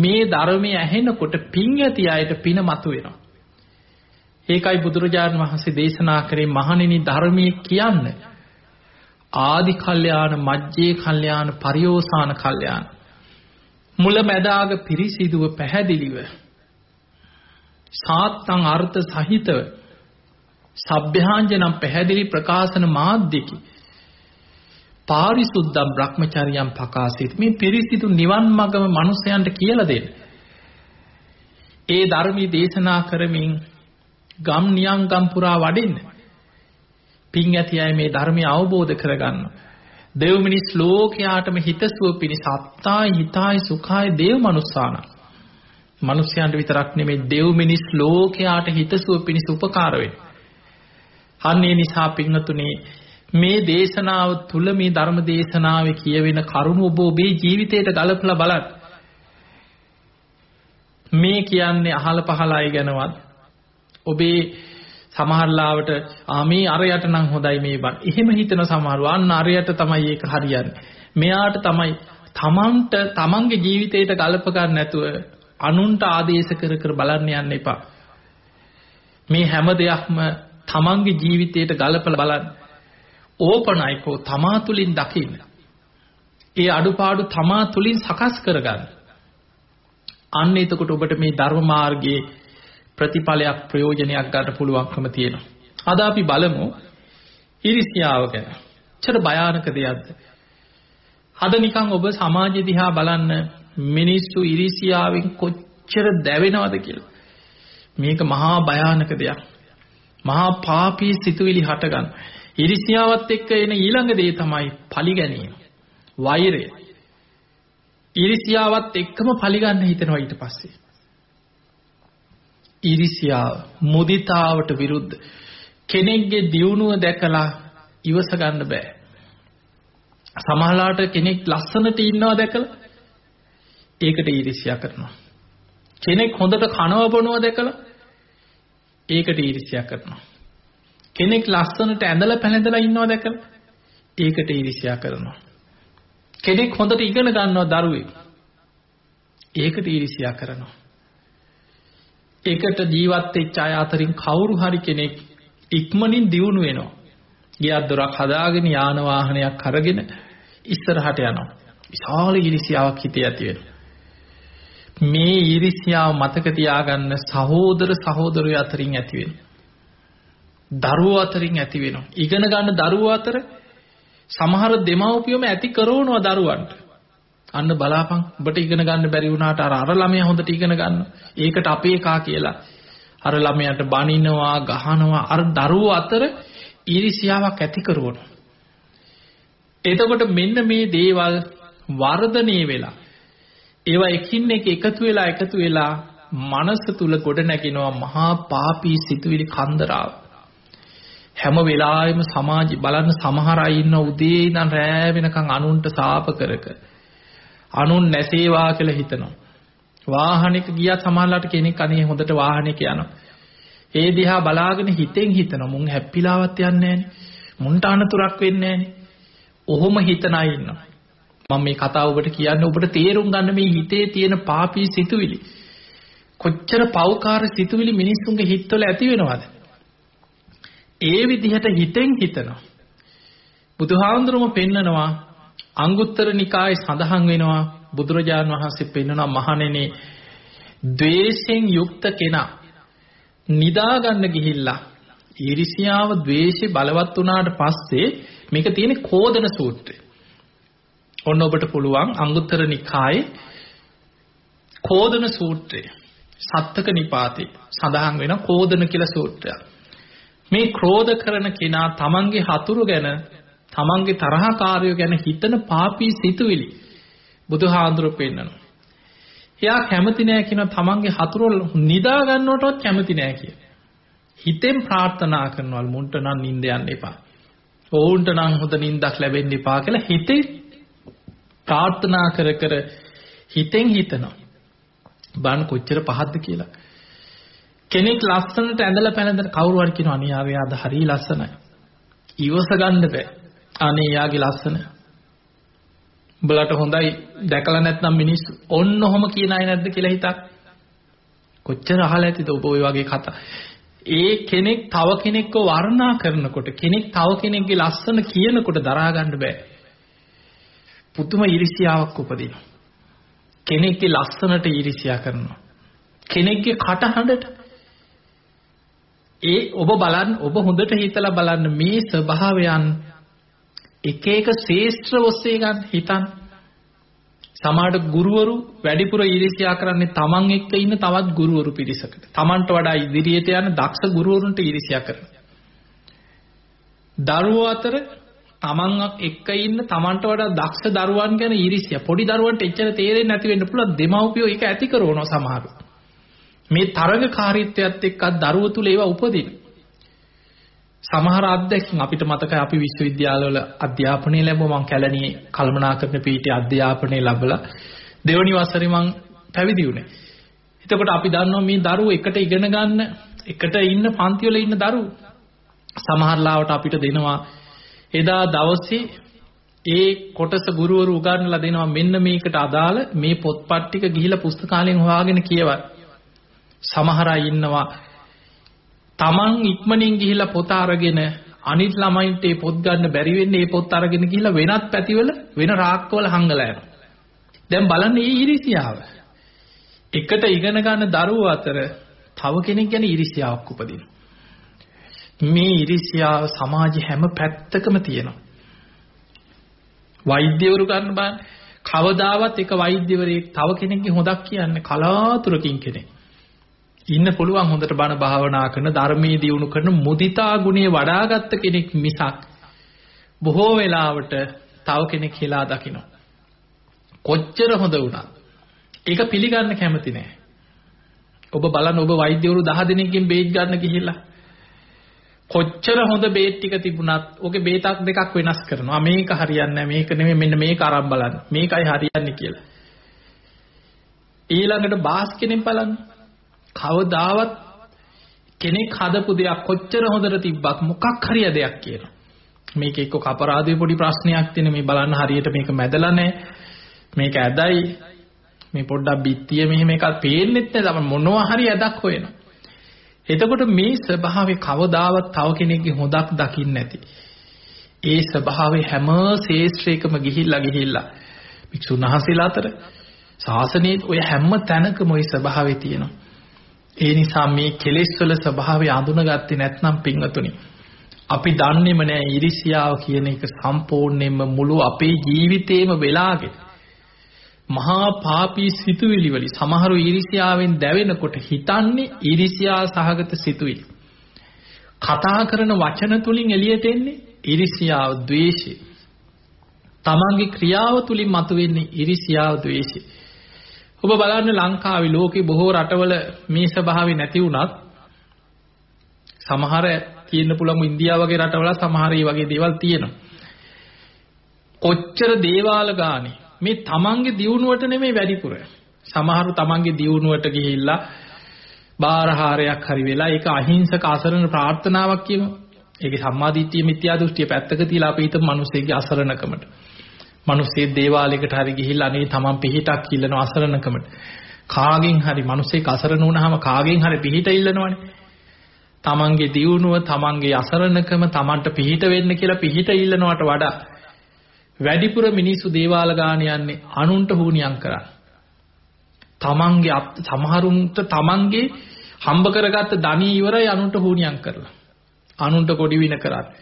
මේ ධර්මය ඇහෙනකොට පිං ඇති අයට පින මතුවෙනවා. ඒකයි බුදුරජාණන් වහන්සේ දේශනා කරේ මහණෙනි ධර්මයේ කියන්නේ ආදි කල්යාණ මජ්ජේ කල්යාණ පරියෝසాన කල්යාණ මුල මැදාග පිරිසිදුව පැහැදිලිව සාත්තං අර්ථ සහිතව සබ්භ්‍යාංජනම් පැහැදිලි ප්‍රකාශන මාධ්‍යකි පාරිසුද්ධම් බ්‍රහ්මචරියම් පකාසිත මේ පිරිසිදු නිවන් මගම මිනිසයන්ට කියලා දෙන්න. ඒ ධර්මී දේශනා කරමින් ගම් නියම් ගම් පුරා වඩින්න. පින් ඇති අය මේ ධර්මය අවබෝධ කරගන්න. දෙව් මිනිස් ලෝකයාටම හිතසුව පිණිස අත්තායි හිතායි සුඛායි දේව මනුස්සාන. මිනිස්යන්ට විතරක් නෙමෙයි දෙව් මිනිස් ලෝකයාට හිතසුව පිණිස උපකාර වෙන්නේ. අන්නේ නිසා පින්වතුනි මේ දේශනාව තුල මේ ධර්ම දේශනාවේ කියවෙන කරුණ ඔබ ඔබේ ජීවිතයට ගලපලා බලන්න. මේ කියන්නේ අහල පහල අය ගැනවත් ඔබේ සමහරලාවට ආ මේ අරයට නම් හොඳයි මේ බන්. එහෙම හිතන සමහරව අන්න අරයට තමයි ඒක හරියන්නේ. මෙයාට තමයි තමන්ට තමන්ගේ ජීවිතයට ගලප ගන්න නැතුව අනුන්ට ආදේශ කර කර බලන්න යන්න එපා. මේ හැම දෙයක්ම තමන්ගේ ජීවිතයට ගලපලා බලන්න. ඕපනයිකෝ තමා තුලින් දකින්න. ඒ අඩුපාඩු තමා තුලින් සකස් කරගන්න. අන්න එතකොට ඔබට මේ ධර්ම මාර්ගයේ ප්‍රතිඵලයක් ප්‍රයෝජනයක් ගන්න පුළුවන්කම තියෙනවා. අද අපි බලමු ඉරිසියාව ගැන. චර භයානක දෙයක්ද? අද නිකන් ඔබ සමාජය දිහා බලන්න මිනිස්සු ඉරිසියාවෙන් කොච්චර දැවෙනවද කියලා. මේක මහා භයානක දෙයක්. මහා පාපී සිතුවිලි හටගන්න. ඉරිසියාවත් එක්ක එන ඊළඟ දේ තමයි පලිගැනීම. වෛරය. ඉරිසියාවත් එක්කම පලිගන්න හිතෙනවා ඊට පස්සේ. ඉරිසියාව මුදිතාවට විරුද්ධ කෙනෙක්ගේ දියුණුව දැකලා ඉවස ගන්න බෑ. සමහරලාට කෙනෙක් ලස්සනට ඉන්නවා දැකලා ඒකට ඊර්ෂ්‍යා කරනවා. කෙනෙක් හොඳට කනව බොනවා දැකලා ඒකට ඊර්ෂ්‍යා කරනවා. කෙනෙක් ලස්සනට ඇඳලා පැළඳලා ඉන්නවා දැකලා ඒකට ඊර්ෂ්‍යා කරනවා. කෙනෙක් හොඳට ඉගෙන ගන්නවා දරුවෙක්. ඒකට ඊර්ෂ්‍යා කරනවා. ඒකට ජීවත් වෙච්ච අය අතරින් කවුරු හරි කෙනෙක් ඉක්මනින් දියුණු වෙනවා. ගියක් දොරක් හදාගෙන යාන වාහනයක් අරගෙන ඉස්සරහට යනවා. විශාල ඊර්ෂ්‍යාවක් හිතේ ඇති වෙනවා. මේ ඊර්ෂ්‍යාව මතක තියාගන්න සහෝදර සහෝදරයෝ අතරින් ඇති වෙනවා. දරුවෝ අතරින් ඇති වෙනවා. ඉගෙන ගන්න දරුවෝ අතර සමහර දෙමව්පියෝම ඇති කරවනවා දරුවන්ට. අන්න බලාපන් ඔබට ඉගෙන ගන්න බැරි වුණාට අර අර ළමයා හොඳට ඉගෙන ගන්න. ඒකට අපේ එකා කියලා අර ළමයාට බනිනවා, ගහනවා අර දරුවෝ අතර ඊර්ෂ්‍යාවක් ඇති කරවනවා. එතකොට මෙන්න මේ දේවල් වර්ධනය වෙලා ඒවා එකින් එක එකතු වෙලා එකතු වෙලා මනස තුල ගොඩ නැගෙනවා මහා පාපී සිතුවිලි කන්දරාව. හැම වෙලාවෙම සමාජ බලන්න සමහර අය ඉන්න උදේ ඉඳන් රෑ වෙනකන් අනුන්ට සාප කරක අනුන් නැසේවා කියලා හිතනවා. වාහනයක ගියත් සමහරලාට කෙනෙක් අනේ හොඳට වාහනයක යනවා. ඒ දිහා බලාගෙන හිතෙන් හිතනවා මුන් හැප්පිලාවත් යන්නේ නැහනේ. මුන්ට අනතුරක් වෙන්නේ නැහනේ. ඔහොම හිතන අය ඉන්නවා. මම මේ කතාව ඔබට කියන්නේ ඔබට තේරුම් ගන්න මේ හිතේ තියෙන පාපී සිතුවිලි. කොච්චර පෞකාර සිතුවිලි මිනිස්සුන්ගේ හිතවල ඇති වෙනවද? ඒ විදිහට හිතෙන් හිතනවා. බුදුහාඳුරුම පෙන්නනවා අංගුත්තර නිකායේ සඳහන් වෙනවා බුදුරජාණන් වහන්සේ පෙන්වනවා මහණෙනි ද්වේෂයෙන් යුක්ත කෙනා නිදා ගන්න ගිහිල්ලා ඊර්ෂියාව ද්වේෂේ බලවත් වුණාට පස්සේ මේක තියෙන්නේ කෝදන සූත්‍රය. ඔන්න ඔබට පුළුවන් අංගුත්තර නිකායේ කෝදන සූත්‍රය සත්තක නිපාතේ සඳහන් වෙන කෝදන කියලා සූත්‍රයක්. මේ ක්‍රෝධ කරන කෙනා තමන්ගේ හතුරු ගැන තමන්ගේ තරහකාරයෝ ගැන හිතන පාපී සිතුවිලි බුදුහාඳුරු පෙන්නනවා. එයා කැමති නෑ කියන තමන්ගේ හතුරු නිදා ගන්නවටවත් කැමති නෑ කිය. හිතෙන් ප්‍රාර්ථනා කරනවල් මුන්ට නම් නිින්ද යන්න එපා. ඔවුන්ට නම් හොඳ නිින්දක් ලැබෙන්න එපා කියලා හිතේ ප්‍රාර්ථනා කර කර හිතෙන් හිතනවා. බන් කොච්චර පහද්ද කියලා. කෙනෙක් ලස්සනට ඇඳලා පැනදට කවුරු හරි කියනවා අනේ ආවේ ආද හරි ලස්සනයි. ඉවස ගන්න බෑ. අනේ යාගේ ලස්සන. උඹලට හොඳයි දැකලා නැත්නම් මිනිස්සු ඔන්න ඔහොම කියන අය නැද්ද කියලා හිතක්. කොච්චර අහලා ඇතිද ඔබ ওই වගේ කතා. ඒ කෙනෙක් තව කෙනෙක්ව වර්ණනා කරනකොට කෙනෙක් තව කෙනෙක්ගේ ලස්සන කියනකොට දරා ගන්න බෑ. පුදුම iriසියාවක් උපදිනවා. කෙනෙක්ගේ ලස්සනට iriසියා කරනවා. කෙනෙක්ගේ කටහඬට ඒ ඔබ බලන්න ඔබ හොඳට හිතලා බලන්න මේ ස්වභාවයන් එක එක ශේෂ්ත්‍ර ඔස්සේ ගන්න හිතන්න. සමහරට ගුරුවරු වැඩිපුර ඊර්ෂ්‍යා කරන්නේ තමන් එක්ක ඉන්න තවත් ගුරුවරු පිරිසකට. තමන්ට වඩා ඉදිරියට යන දක්ෂ ගුරුවරුන්ට ඊර්ෂ්‍යා කරනවා. දරුවෝ අතර තමන් එක්ක ඉන්න තමන්ට වඩා දක්ෂ දරුවන් ගැන ඊර්ෂ්‍යා. පොඩි දරුවන්ට එච්චර තේරෙන්නේ නැති වෙන්න පුළුවන් දෙමව්පියෝ ඒක ඇති කරනවා සමහරව. මේ තරඟකාරීත්වයත් එක්ක දරුවෝ තුල ඒවා උපදින. සමහර අත්දැකීම් අපිට මතකයි අපි විශ්වවිද්‍යාලවල අධ්‍යාපනය ලැබුවා මම කැලණියේ කල්මනාකරන පීඨයේ අධ්‍යාපනය ලැබලා දෙවනි වසරේ මම පැවිදි වුණේ. එතකොට අපි දන්නවා මේ දරුවෝ එකට ඉගෙන ගන්න එකට ඉන්න පන්ති වල ඉන්න දරුවෝ සමහර ලාවට අපිට දෙනවා එදා දවසේ ඒ කොටස ගුරුවරු උගන්වලා දෙනවා මෙන්න මේකට අදාළ මේ පොත්පත් ටික ගිහිලා පුස්තකාලයෙන් හොයාගෙන කියවන්න. සමහර අය ඉන්නවා තමන් ඉක්මනින් ගිහිලා පොත අරගෙන අනිත් ළමයින්ට ඒ පොත් ගන්න බැරි වෙන්නේ ඒ පොත් අරගෙන ගිහිලා වෙනත් පැතිවල වෙන රාක්කවල හංගලා යනවා. දැන් බලන්න මේ ඊර්ෂියාව. එකට ඉගෙන ගන්න දරුවෝ අතර තව කෙනෙක් ගැන ඊර්ෂියාවක් උපදිනවා. මේ ඊර්ෂියාව සමාජ හැම පැත්තකම තියෙනවා. වෛද්‍යවරු ගන්න බලන්න කවදාවත් එක වෛද්‍යවරයෙක් තව කෙනෙක්ගේ හොදක් කියන්නේ කලාතුරකින් කෙනෙක්. ඉන්න පුළුවන් හොඳට බණ භාවනා කරන ධර්මයේ දියුණු කරන මුදිතා ගුණය වඩාගත්ත කෙනෙක් මිසක් බොහෝ වෙලාවට තව කෙනෙක් කියලා දකින්න. කොච්චර හොඳ වුණත් ඒක පිළිගන්න කැමති නෑ. ඔබ බලන්න ඔබ වෛද්‍යවරු 10 දෙනෙක්ගෙන් බේත් ගන්න ගිහිල්ලා කොච්චර හොඳ බේත් ටික තිබුණත් ඔගේ බේතක් දෙකක් වෙනස් කරනවා. මේක හරියන්නේ නැහැ. මේක නෙමෙයි මෙන්න මේක අරන් බලන්න. මේකයි හරියන්නේ කියලා. ඊළඟට බාස් කෙනෙක් බලන්න. කවදාවත් කෙනෙක් හදපු දෙයක් කොච්චර හොඳට තිබ්බත් මොකක් හරි දෙයක් කියනවා. මේක එක්ක කපරාදුවේ පොඩි ප්‍රශ්නයක් තියෙන මේ බලන්න හරියට මේක මැදලා නැහැ. මේක ඇදයි මේ පොඩ්ඩක් බිත්තිය මෙහෙම එකක් පේන්නෙත් නැහැ. මොනවා හරි ඇදක් හොයනවා. එතකොට මේ ස්වභාවය කවදාවත් තව කෙනෙක්ගේ හොදක් දකින්න නැති. ඒ ස්වභාවය හැම ශේෂ්ත්‍රයකම ගිහිල්ලා ගිහිල්ලා වික්ෂුන් වහන්සේලා අතර ශාසනයේ ඔය හැම තැනකම ওই ස්වභාවය තියෙනවා. ඒ නිසා මේ කෙලෙස් වල ස්වභාවය අඳුනගත්තේ නැත්නම් පින්වතුනි අපි දන්නේම නෑ iriසියාව කියන එක සම්පූර්ණයෙන්ම මුළු අපේ ජීවිතේම වෙලාගෙන මහා පාපී සිතුවිලි වලි සමහරු ඊර්ෂ්‍යාවෙන් දැවෙනකොට හිතන්නේ ඊර්ෂ්‍යා සහගත සිතුවිලි. කතා කරන වචන තුලින් එළියට එන්නේ ඊර්ෂ්‍යාව, ද්වේෂය. තමන්ගේ ක්‍රියාව තුලින් මතුවෙන්නේ ඊර්ෂ්‍යාව, ද්වේෂය. ඔබ බලන්න ලංකාවේ ලෝකේ බොහෝ රටවල මේ ස්වභාවය නැති වුණත් සමහර තියෙන්න පුළුවන් ඉන්දියාව වගේ රටවල සමහර ඒ වගේ දේවල් තියෙනවා. කොච්චර දේවාල ගානේ මේ තමන්ගේ දියුණුවට නෙමෙයි වැඩිපුර. සමහරු තමන්ගේ දියුණුවට ගිහිල්ලා බාරහාරයක් හරි වෙලා ඒක අහිංසක අසරණ ප්‍රාර්ථනාවක් කියමු. ඒකේ සම්මාදිට්ඨිය මිත්‍යා දෘෂ්ටිය පැත්තක තියලා අපි හිතමු මිනිස්සෙගේ අසරණකමට. මිනිස්සේ දේවාලයකට හරි ගිහිල්ලා අනේ තමන් පිහිටක් ඉල්ලන අසරණකමට. කාගෙන් හරි මිනිස්සෙක් අසරණ වුණාම කාගෙන් හරි පිහිට ඉල්ලනවනේ. තමන්ගේ දියුණුව තමන්ගේ අසරණකම තමන්ට පිහිට වෙන්න කියලා පිහිට ඉල්ලනවට වඩා වැඩිපුර මිනිස්සු දේවාල ගාන යන්නේ අනුන්ට හුනියම් කරන්න. තමන්ගේ සමහරුන්ට තමන්ගේ හම්බ කරගත්ත ධනිය ඉවරයි අනුන්ට හුනියම් කරලා. අනුන්ට කොඩි වින කරන්නේ.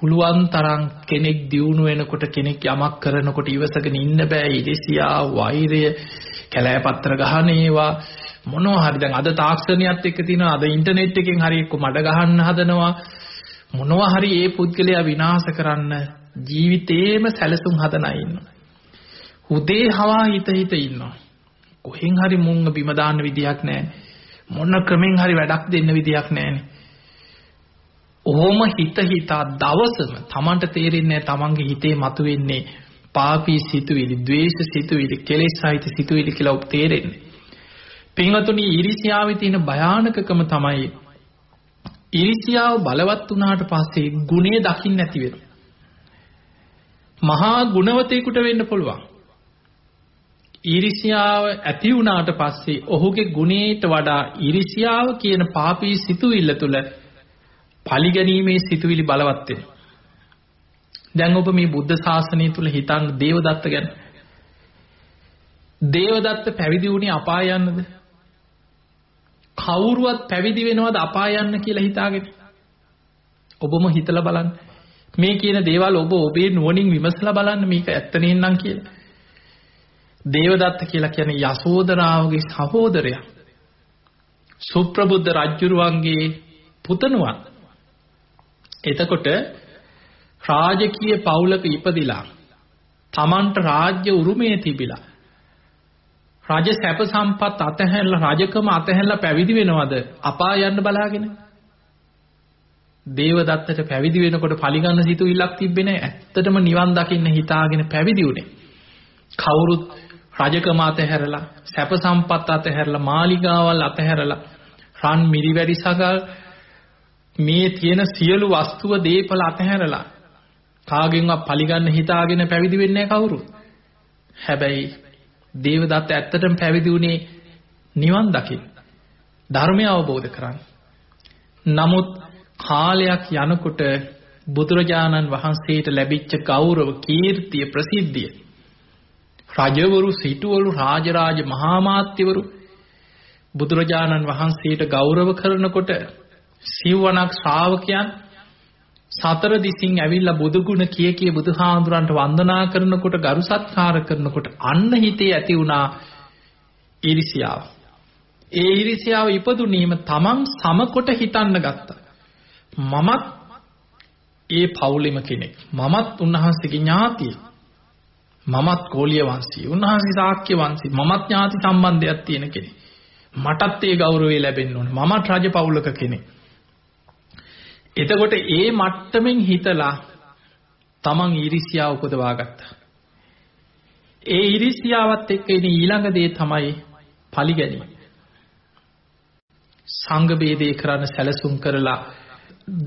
පුළුවන් තරම් කෙනෙක් දියුණු වෙනකොට කෙනෙක් යමක් කරනකොට ඉවසගෙන ඉන්න බෑ. ඉරිසියා වෛරය කැලෑපත්‍ර ගහන ඒවා. මොනවා හරි දැන් අද තාක්ෂණියත් එක්ක තියෙනවා. අද ඉන්ටර්නෙට් එකෙන් හරි එක්ක මඩ ගහන්න හදනවා. මොනවා හරි ඒ පුද්ගලයා විනාශ කරන්න ජීවිතේම සැලසුම් හදන අය ඉන්නවා. උදේ හවා හිත හිත ඉන්නවා. කොහෙන් හරි මුංග බිම දාන්න විදියක් නැහැ. මොන ක්‍රමෙන් හරි වැඩක් දෙන්න විදියක් නැහැනේ ඔහොම හිත හිතා දවසම Tamanට තේරෙන්නේ තමන්ගේ හිතේ මතුවෙන්නේ පාපී සිතුවිලි, ද්වේෂ සිතුවිලි, කෙලෙස් සහිත සිතුවිලි කියලා ඔබ තේරෙන්නේ. පින්වතුනි ඊර්ෂ්‍යාවේ තියෙන භයානකකම තමයි ඊර්ෂ්‍යාව බලවත් වුණාට පස්සේ ගුණය දකින්න නැති වෙනවා. මහා ගුණවතෙකුට වෙන්න පුළුවන්. ඊර්ෂ්‍යාව ඇති වුණාට පස්සේ ඔහුගේ ගුණයට වඩා ඊර්ෂ්‍යාව කියන පාපී සිතුවිල්ල තුළ පලිගැනීමේ සිතුවිලි බලවත් වෙනවා. දැන් ඔබ මේ බුද්ධ ශාසනය තුල හිතන්න දේවදත්ත ගැන. දේවදත්ත පැවිදි වුණේ අපාය යන්නද? කවුරුවත් පැවිදි වෙනවද අපාය යන්න කියලා හිතාගෙන? ඔබම හිතලා බලන්න. මේ කියන දේවල් ඔබ ඔබේ නුවණින් විමසලා බලන්න මේක ඇත්ත නේනම් කියලා. දේවදත්ත කියලා කියන්නේ යසෝදරාවගේ සහෝදරයා. සුප්‍රබුද්ධ රජුරුවන්ගේ පුතණුවන්. එතකොට රාජකීය පවුලක ඉපදිලා තමන්ට රාජ්‍ය උරුමය තිබිලා රජ සැප සම්පත් අතහැරලා රජකම අතහැරලා පැවිදි වෙනවද? අපා යන්න බලාගෙන. දේවදත්තට පැවිදි වෙනකොට පරිගන්න සිතුවිල්ලක් තිබ්බේ නැහැ ඇත්තටම නිවන් දකින්න හිතාගෙන පැවිදි වුණේ. කවුරුත් රජකම අතහැරලා සැප සම්පත් අතහැරලා මාලිගාවල් අතහැරලා රන් මිරිවැරි සගල් මේ තියෙන සියලු වස්තුව දීපල අතහැරලා කාගෙන්වත් පලිගන්න හිතාගෙන පැවිදි වෙන්නේ කවුරු. හැබැයි දේවදත්ත ඇත්තටම පැවිදි වුණේ නිවන් දකින්න. ධර්මය අවබෝධ කරන්න. නමුත් කාලයක් යනකොට බුදුරජාණන් වහන්සේට ලැබිච්ච ගෞරව කීර්තිය ප්‍රසිද්ධිය රජවරු සිටුවරු රාජරාජ මහාමාත්‍යවරු බුදුරජාණන් වහන්සේට ගෞරව කරනකොට සිව්වනක් ශ්‍රාවකයන් සතර දිසින් ඇවිල්ලා බුදුගුණ කිය කිය බුදුහාඳුරන්ට වන්දනා කරනකොට ගරු සත්කාර කරනකොට අන්න හිතේ ඇති වුණා ඊර්ෂියාව. ඒ ඊර්ෂියාව ඉපදුනීම තමන් සමකොට හිතන්න ගත්තා. මමත් ඒ පවුලෙම කෙනෙක්. මමත් උන්වහන්සේගේ ඥාතිය. මමත් කෝලිය වංශී. උන්වහන්සේ ශාක්‍ය වංශී. මමත් ඥාති සම්බන්ධයක් තියෙන කෙනෙක්. මටත් ඒ ගෞරවය ලැබෙන්න ඕනේ. මමත් රජ පවුලක කෙනෙක්. එතකොට ඒ මට්ටමින් හිතලා තමන් ඉරිසියාව උපදවා ගත්තා. ඒ ඉරිසියාවත් එක්ක ඉන ඊළඟ දේ තමයි පලිගැනීම. සංඝ බේදේ කරන්න සැලසුම් කරලා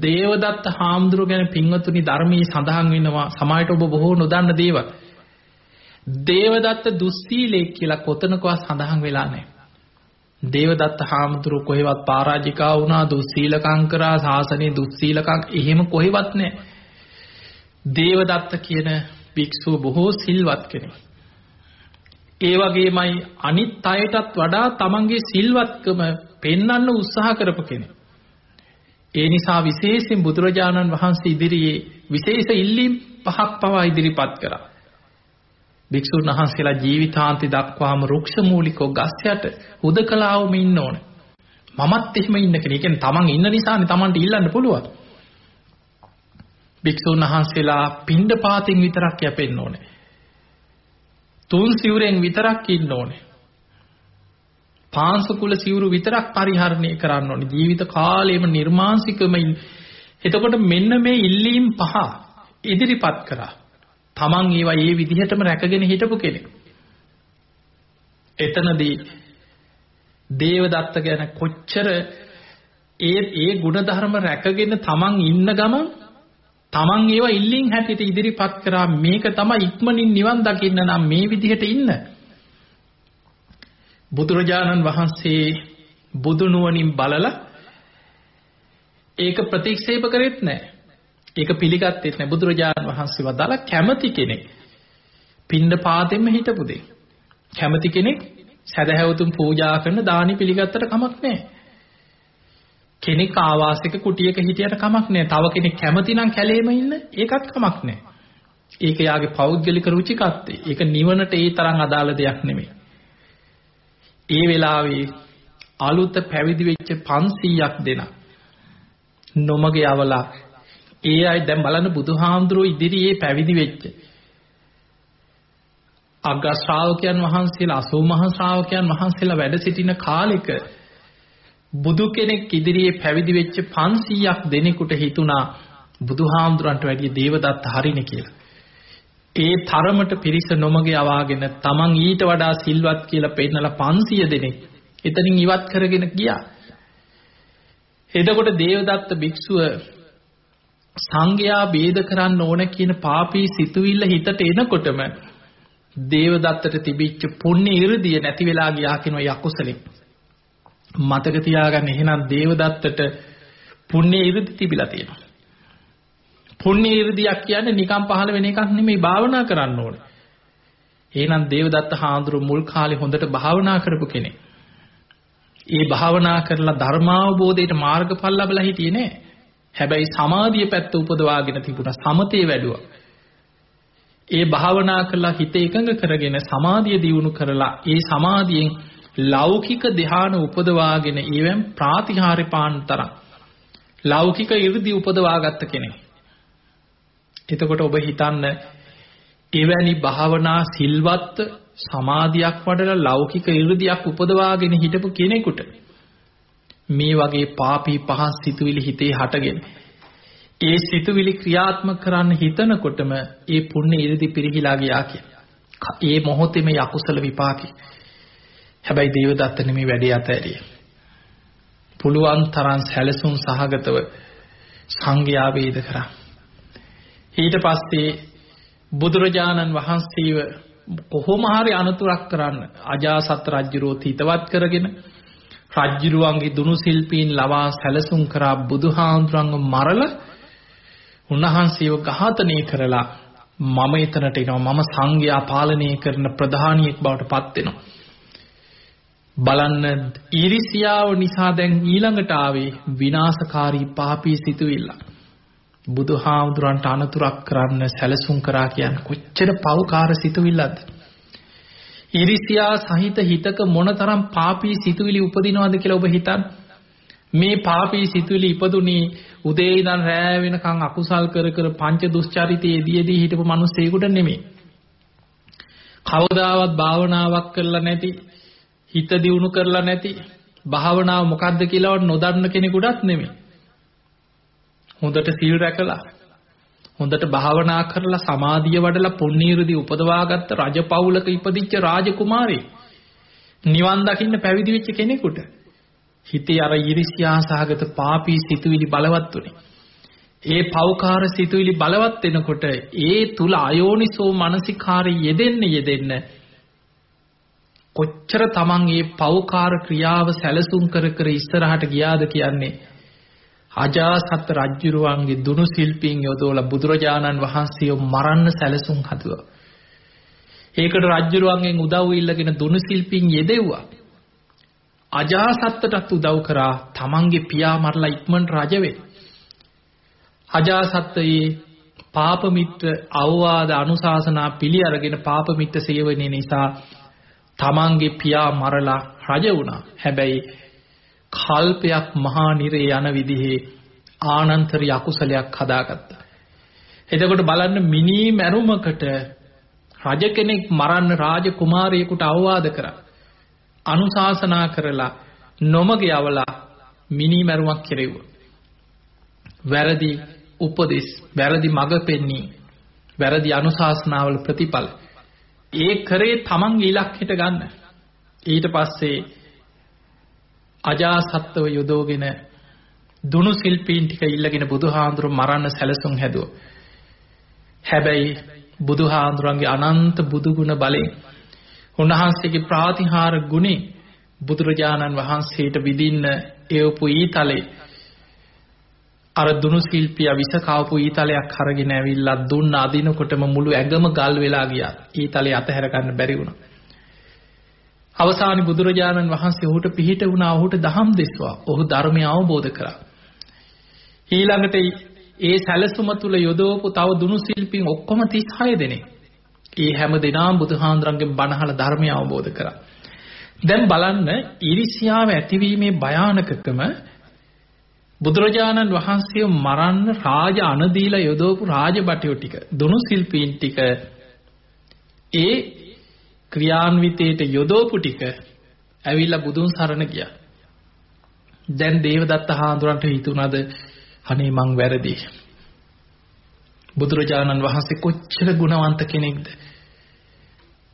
දේවදත්ත හාමුදුරුව ගැන පින්වතුනි ධර්මයේ සඳහන් වෙනවා සමායට ඔබ බොහෝ නොදන්න දේවල්. දේවදත්ත දුස්සීලෙක් කියලා කොතනකවත් සඳහන් වෙලා නැහැ. දේවදත්ත හාමුදුරු කොහෙවත් පරාජිකා වුණා දුස්සීලකම් කරා සාසනේ දුස්සීලකම් එහෙම කොහෙවත් නැහැ. දේවදත්ත කියන භික්ෂුව බොහෝ සිල්වත් කෙනෙක්. ඒ වගේමයි අනිත් අයටත් වඩා තමන්ගේ සිල්වත්කම පෙන්වන්න උත්සාහ කරපු කෙනෙක්. ඒ නිසා විශේෂයෙන් බුදුරජාණන් වහන්සේ ඉදිරියේ විශේෂ ඉල්ලීම් පහක් පවා ඉදිරිපත් කරා. භික්ෂුන් වහන්සේලා ජීවිතාන්ති දක්වාම රුක්ෂ මූලිකව ගස් යට හුදකලාවම ඉන්න ඕනේ. මමත් එහෙම ඉන්න කෙනෙක්. ඒ කියන්නේ තමන් ඉන්න නිසානේ තමන්ට ඉල්ලන්න පුළුවන්. භික්ෂුන් වහන්සේලා පින්ඩ පාතින් විතරක් යැපෙන්න ඕනේ. තුන් සිවුරෙන් විතරක් ඉන්න ඕනේ. පාංශ කුල සිවුරු විතරක් පරිහරණය කරන්න ඕනේ. ජීවිත කාලෙම නිර්මාංශිකම එතකොට මෙන්න මේ ඉල්ලීම් පහ ඉදිරිපත් කරා. තමන් ඒවා ඒ විදිහටම රැකගෙන හිටපු කෙනෙක්. එතනදී දේවදත්ත ගැන කොච්චර ඒ ඒ ಗುಣධර්ම රැකගෙන තමන් ඉන්න ගමන් තමන් ඒවා ඉල්ලින් හැටියට ඉදිරිපත් කරා මේක තමයි ඉක්මනින් නිවන් දකින්න නම් මේ විදිහට ඉන්න. බුදුරජාණන් වහන්සේ බුදු නුවණින් බලලා ඒක ප්‍රතික්ෂේප කරෙත් නැහැ. ඒක පිළිගත්තේ නැහැ බුදුරජාණන් වහන්සේ වදාලා කැමති කෙනෙක්. පින්ඳ පාතෙන්ම හිටපු දෙයක්. කැමති කෙනෙක් සැදැහැවතුන් පූජා කරන දානි පිළිගත්තට කමක් නැහැ. කෙනෙක් ආවාසික කුටියක හිටියට කමක් නැහැ. තව කෙනෙක් කැමති නම් කැලේම ඉන්න ඒකත් කමක් නැහැ. ඒක යාගේ පෞද්ගලික රුචිකත්වය. ඒක නිවනට ඒ තරම් අදාළ දෙයක් නෙමෙයි. ඒ වෙලාවේ අලුත පැවිදි වෙච්ච 500ක් දෙනා නොමග යවලා ඒ අය දැන් බලන්න බුදුහාමුදුරුවෝ ඉදිරියේ පැවිදි වෙච්ච අග්‍ර ශ්‍රාවකයන් වහන්සේලා 80 මහා ශ්‍රාවකයන් වහන්සේලා වැඩ සිටින කාලෙක බුදු කෙනෙක් ඉදිරියේ පැවිදි වෙච්ච 500ක් දෙනෙකුට හිතුණා බුදුහාමුදුරන්ට වැඩිය දේවදත්ත හරිනේ කියලා. ඒ තරමට පිරිස නොමග යවාගෙන තමන් ඊට වඩා සිල්වත් කියලා පෙන්නලා 500 දෙනෙක් එතනින් ඉවත් කරගෙන ගියා. එතකොට දේවදත්ත භික්ෂුව සංඝයා ભેද කරන්න ඕන කියන පාපී සිතුවිල්ල හිතට එනකොටම දේවදත්තට තිබිච්ච පුණ්‍ය 이르දිය නැති වෙලා ගියා කියන යකුසලෙ. මතක තියාගන්න එහෙනම් දේවදත්තට පුණ්‍ය 이르දි තිබිලා තියෙනවා. පුණ්‍ය 이르දියක් කියන්නේ නිකම් පහළ වෙන එකක් නෙමෙයි භාවනා කරන්න ඕනේ. එහෙනම් දේවදත්ත හාඳුරු මුල් කාලේ හොඳට භාවනා කරපු කෙනෙක්. ඒ භාවනා කරලා ධර්මාවබෝධයට මාර්ගඵල ලැබලා හිටියේ නෑ. හැබැයි සමාධිය පැත්ත උපදවාගෙන තිබුණා සමතේ වැඩුවා. ඒ භාවනා කළා හිත එකඟ කරගෙන සමාධිය දියුණු කරලා ඒ සමාධියෙන් ලෞකික ධ්‍යාන උපදවාගෙන ඊවෙන් ප්‍රාතිහාරි පාන්න තරම් ලෞකික 이르දි උපදවාගත්ත කෙනෙක්. එතකොට ඔබ හිතන්න එවැනි භාවනා සිල්වත් සමාධියක් වඩලා ලෞකික 이르දියක් උපදවාගෙන හිටපු කෙනෙකුට මේ වගේ පාපී පහස් සිතුවිලි හිතේ හටගෙන ඒ සිතුවිලි ක්‍රියාත්මක කරන්න හිතනකොටම ඒ පුණ්‍ය ඉරිදි පිරිහිලා ගියා කියලා. ඒ මොහොතේම යකුසල විපාකي. හැබැයි දේවදත්ත නෙමේ වැඩේ අතෑරියේ. පුළුවන් තරම් සැලසුම් සහගතව සංඝයා වේද කරා. ඊට පස්සේ බුදුරජාණන් වහන්සේව කොහොම හරි අනතුරක් කරන්න අජාසත් රජුරෝ හිතවත් කරගෙන රජ්ජුරුවන්ගේ දුනු ශිල්පීන් ලවා සැලසුම් කරා බුදුහාඳුරන්ව මරලා උන්වහන්සේව ඝාතනය කරලා මම එතනට එනවා. මම සංඝයා පාලනය කරන ප්‍රධානියෙක් බවට පත් වෙනවා. බලන්න ඊරිසියාව නිසා දැන් ඊළඟට ආවේ විනාශකාරී පාපී සිතුවිල්ල. බුදුහාමුදුරන්ට අනතුරක් කරන්න සැලසුම් කරා කියන්නේ කොච්චර පව්කාර සිතුවිල්ලක්ද? ඊරිසියා සහිත හිතක මොනතරම් පාපී සිතුවිලි උපදිනවද කියලා ඔබ හිතන්න මේ පාපී සිතුවිලි ඉපදුනේ උදේ ඉඳන් රෑ වෙනකන් අකුසල් කර කර පංච දුස්චරිතයේ දීදී හිටපු මිනිස්සෙකුට නෙමෙයි. කවදාවත් භාවනාවක් කරලා නැති හිත දියුණු කරලා නැති භාවනාව මොකද්ද කියලාවත් නොදන්න කෙනෙකුටත් නෙමෙයි. හොඳට සීල් රැකලා හොඳට භාවනා කරලා සමාධිය වඩලා පුණ්‍යීරදී උපදවාගත්ත රජපෞලක ඉපදිච්ච රාජකුමාරී නිවන් දකින්න පැවිදි වෙච්ච කෙනෙකුට හිතේ අර iriසියා සහගත පාපී සිතුවිලි බලවත් උනේ. ඒ පෞකාර සිතුවිලි බලවත් වෙනකොට ඒ තුල අයෝනිසෝ මානසිකාරය යෙදෙන්න යෙදෙන්න කොච්චර තමන් මේ පෞකාර ක්‍රියාව සැලසුම් කර කර ඉස්සරහට ගියාද කියන්නේ අජාසත් රජ්ජුරුවන්ගේ දුනු ශිල්පීන් යොදවලා බුදුරජාණන් වහන්සේව මරන්න සැලසුම් හදුවා. ඒකට රජ්ජුරුවන්ගෙන් උදව් ඉල්ලගෙන දුනු ශිල්පීන් යෙදෙව්වා. අජාසත්තටත් උදව් කරා තමන්ගේ පියා මරලා ඉක්මනට රජ වෙන්න. අජාසත්තයේ පාපමිත්‍ර අවවාද අනුශාසනා පිළි අරගෙන පාපමිත්‍ර සේවනයේ නිසා තමන්ගේ පියා මරලා රජ වුණා. හැබැයි කල්පයක් මහා නිරේ යන විදිහේ ආනන්තර යකුසලයක් හදාගත්තා. එතකොට බලන්න මිනී මැරුමකට රජ කෙනෙක් මරන්න රාජ කුමාරයෙකුට අවවාද කරා. අනුශාසනා කරලා නොමග යවලා මිනි මැරුමක් කෙරෙව්වා. වැරදි උපදෙස් වැරදි මඟ පෙන්වීම වැරදි අනුශාසනාවල ප්‍රතිඵල ඒ කරේ තමන්ගේ ඉලක්කයට ගන්න ඊට පස්සේ අජාසත්තව යොදෝගෙන දුනු ශිල්පීන් ටික ඉල්ලගෙන බුදුහාඳුර මරන්න සැලසුම් හැදුවා හැබැයි බුදුහාඳුරන්ගේ අනන්ත බුදුගුණ බලෙන් උන්වහන්සේගේ ප්‍රාතිහාර ගුණේ බුදුරජාණන් වහන්සේට විදින්න එවපු ඊතලේ අර දුනු ශිල්පියා විස කාපු ඊතලයක් අරගෙන ඇවිල්ලා දුන්න අදිනකොටම මුළු ඇඟම ගල් වෙලා ගියා. ඊතලේ අතහැර ගන්න බැරි වුණා. අවසානයේ බුදුරජාණන් වහන්සේ ඔහුට පිහිට වුණා ඔහුට දහම් දෙස්වා. ඔහු ධර්මය අවබෝධ කරා. ඊළඟට ඒ සැලසුම තුල යොදවපු තව දුනු ශිල්පීන් ඔක්කොම 36 දෙනෙක්. ඒ හැම දෙනාම බුදුහාඳුරන්ගෙන් බණහල ධර්මය අවබෝධ කරා. දැන් බලන්න ඊර්ෂ්‍යාව ඇතිවීමේ භයානකකම බුදුරජාණන් වහන්සේ මරන්න රාජ අනදීලා යොදවපු රාජබටයෝ ටික දුනු ශිල්පීන් ටික ඒ ක්‍රියාන්විතයට යොදවපු ටික ඇවිල්ලා බුදුන් සරණ ගියා. දැන් දේවදත්ත හාමුදුරන්ට හිතුණාද අනේ මං වැරදි. බුදුරජාණන් වහන්සේ කොච්චර ගුණවන්ත කෙනෙක්ද.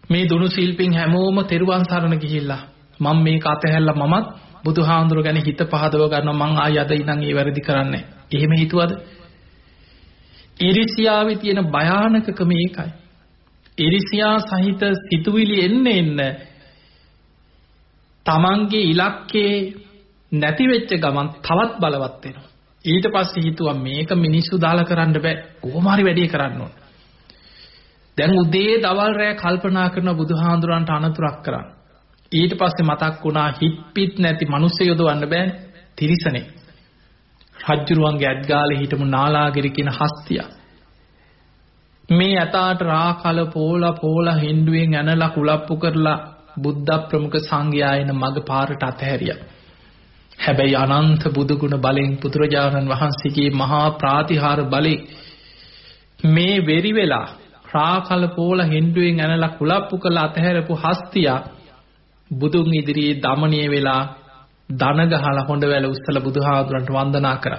මේ දුනු ශිල්පින් හැමෝම තෙරුවන් සරණ ගිහිල්ලා මම මේක අතහැරලා මමත් බුදුහාඳුර ගැන හිත පහදව ගන්නවා මං ආය අද ඉඳන් ඒ වැරදි කරන්නේ. එහෙම හිතුවද? ඉරිසියාවේ තියෙන භයානකකම ඒකයි. ඉරිසියා සහිත සිතුවිලි එන්න එන්න තමන්ගේ ඉලක්කේ නැති වෙච්ච ගමන් තවත් බලවත් වෙනවා. ඊට පස්සේ හිතුවා මේක මිනිස්සු දාලා කරන්න බෑ. කොහොම හරි වැඩේ කරන්න ඕන. දැන් උදේ දවල් රෑ කල්පනා කරන බුදුහාඳුරන්ට අනතුරක් කරන්න. ඊට පස්සේ මතක් වුණා හිට්පිට නැති මිනිස්සු යොදවන්න බෑනේ. තිරිසනේ. රජ්ජුරුවන්ගේ ඇත්ගාලේ හිටමු නාලාගිරි කියන හස්තිය. මේ ඇතාට රාකල පෝලා පෝලා හින්දුවෙන් ඇනලා කුලප්පු කරලා බුද්ධ ප්‍රමුඛ සංඝයා එන මග පාරට අතහැරියා. හැබැයි අනන්ත බුදුගුණ බලෙන් පුදුරජාණන් වහන්සේගේ මහා ප්‍රාතිහාර බලේ මේ වෙරි වෙලා රාකල පෝල හෙන්ඩුවෙන් ඇනලා කුලප්පු කළ අතහැරපු හස්තියා බුදුන් ඉදිරියේ දමනය වෙලා දනගහල හොඳ වැල උස්සල බුදුහාදුරන්ට වන්දනා කර.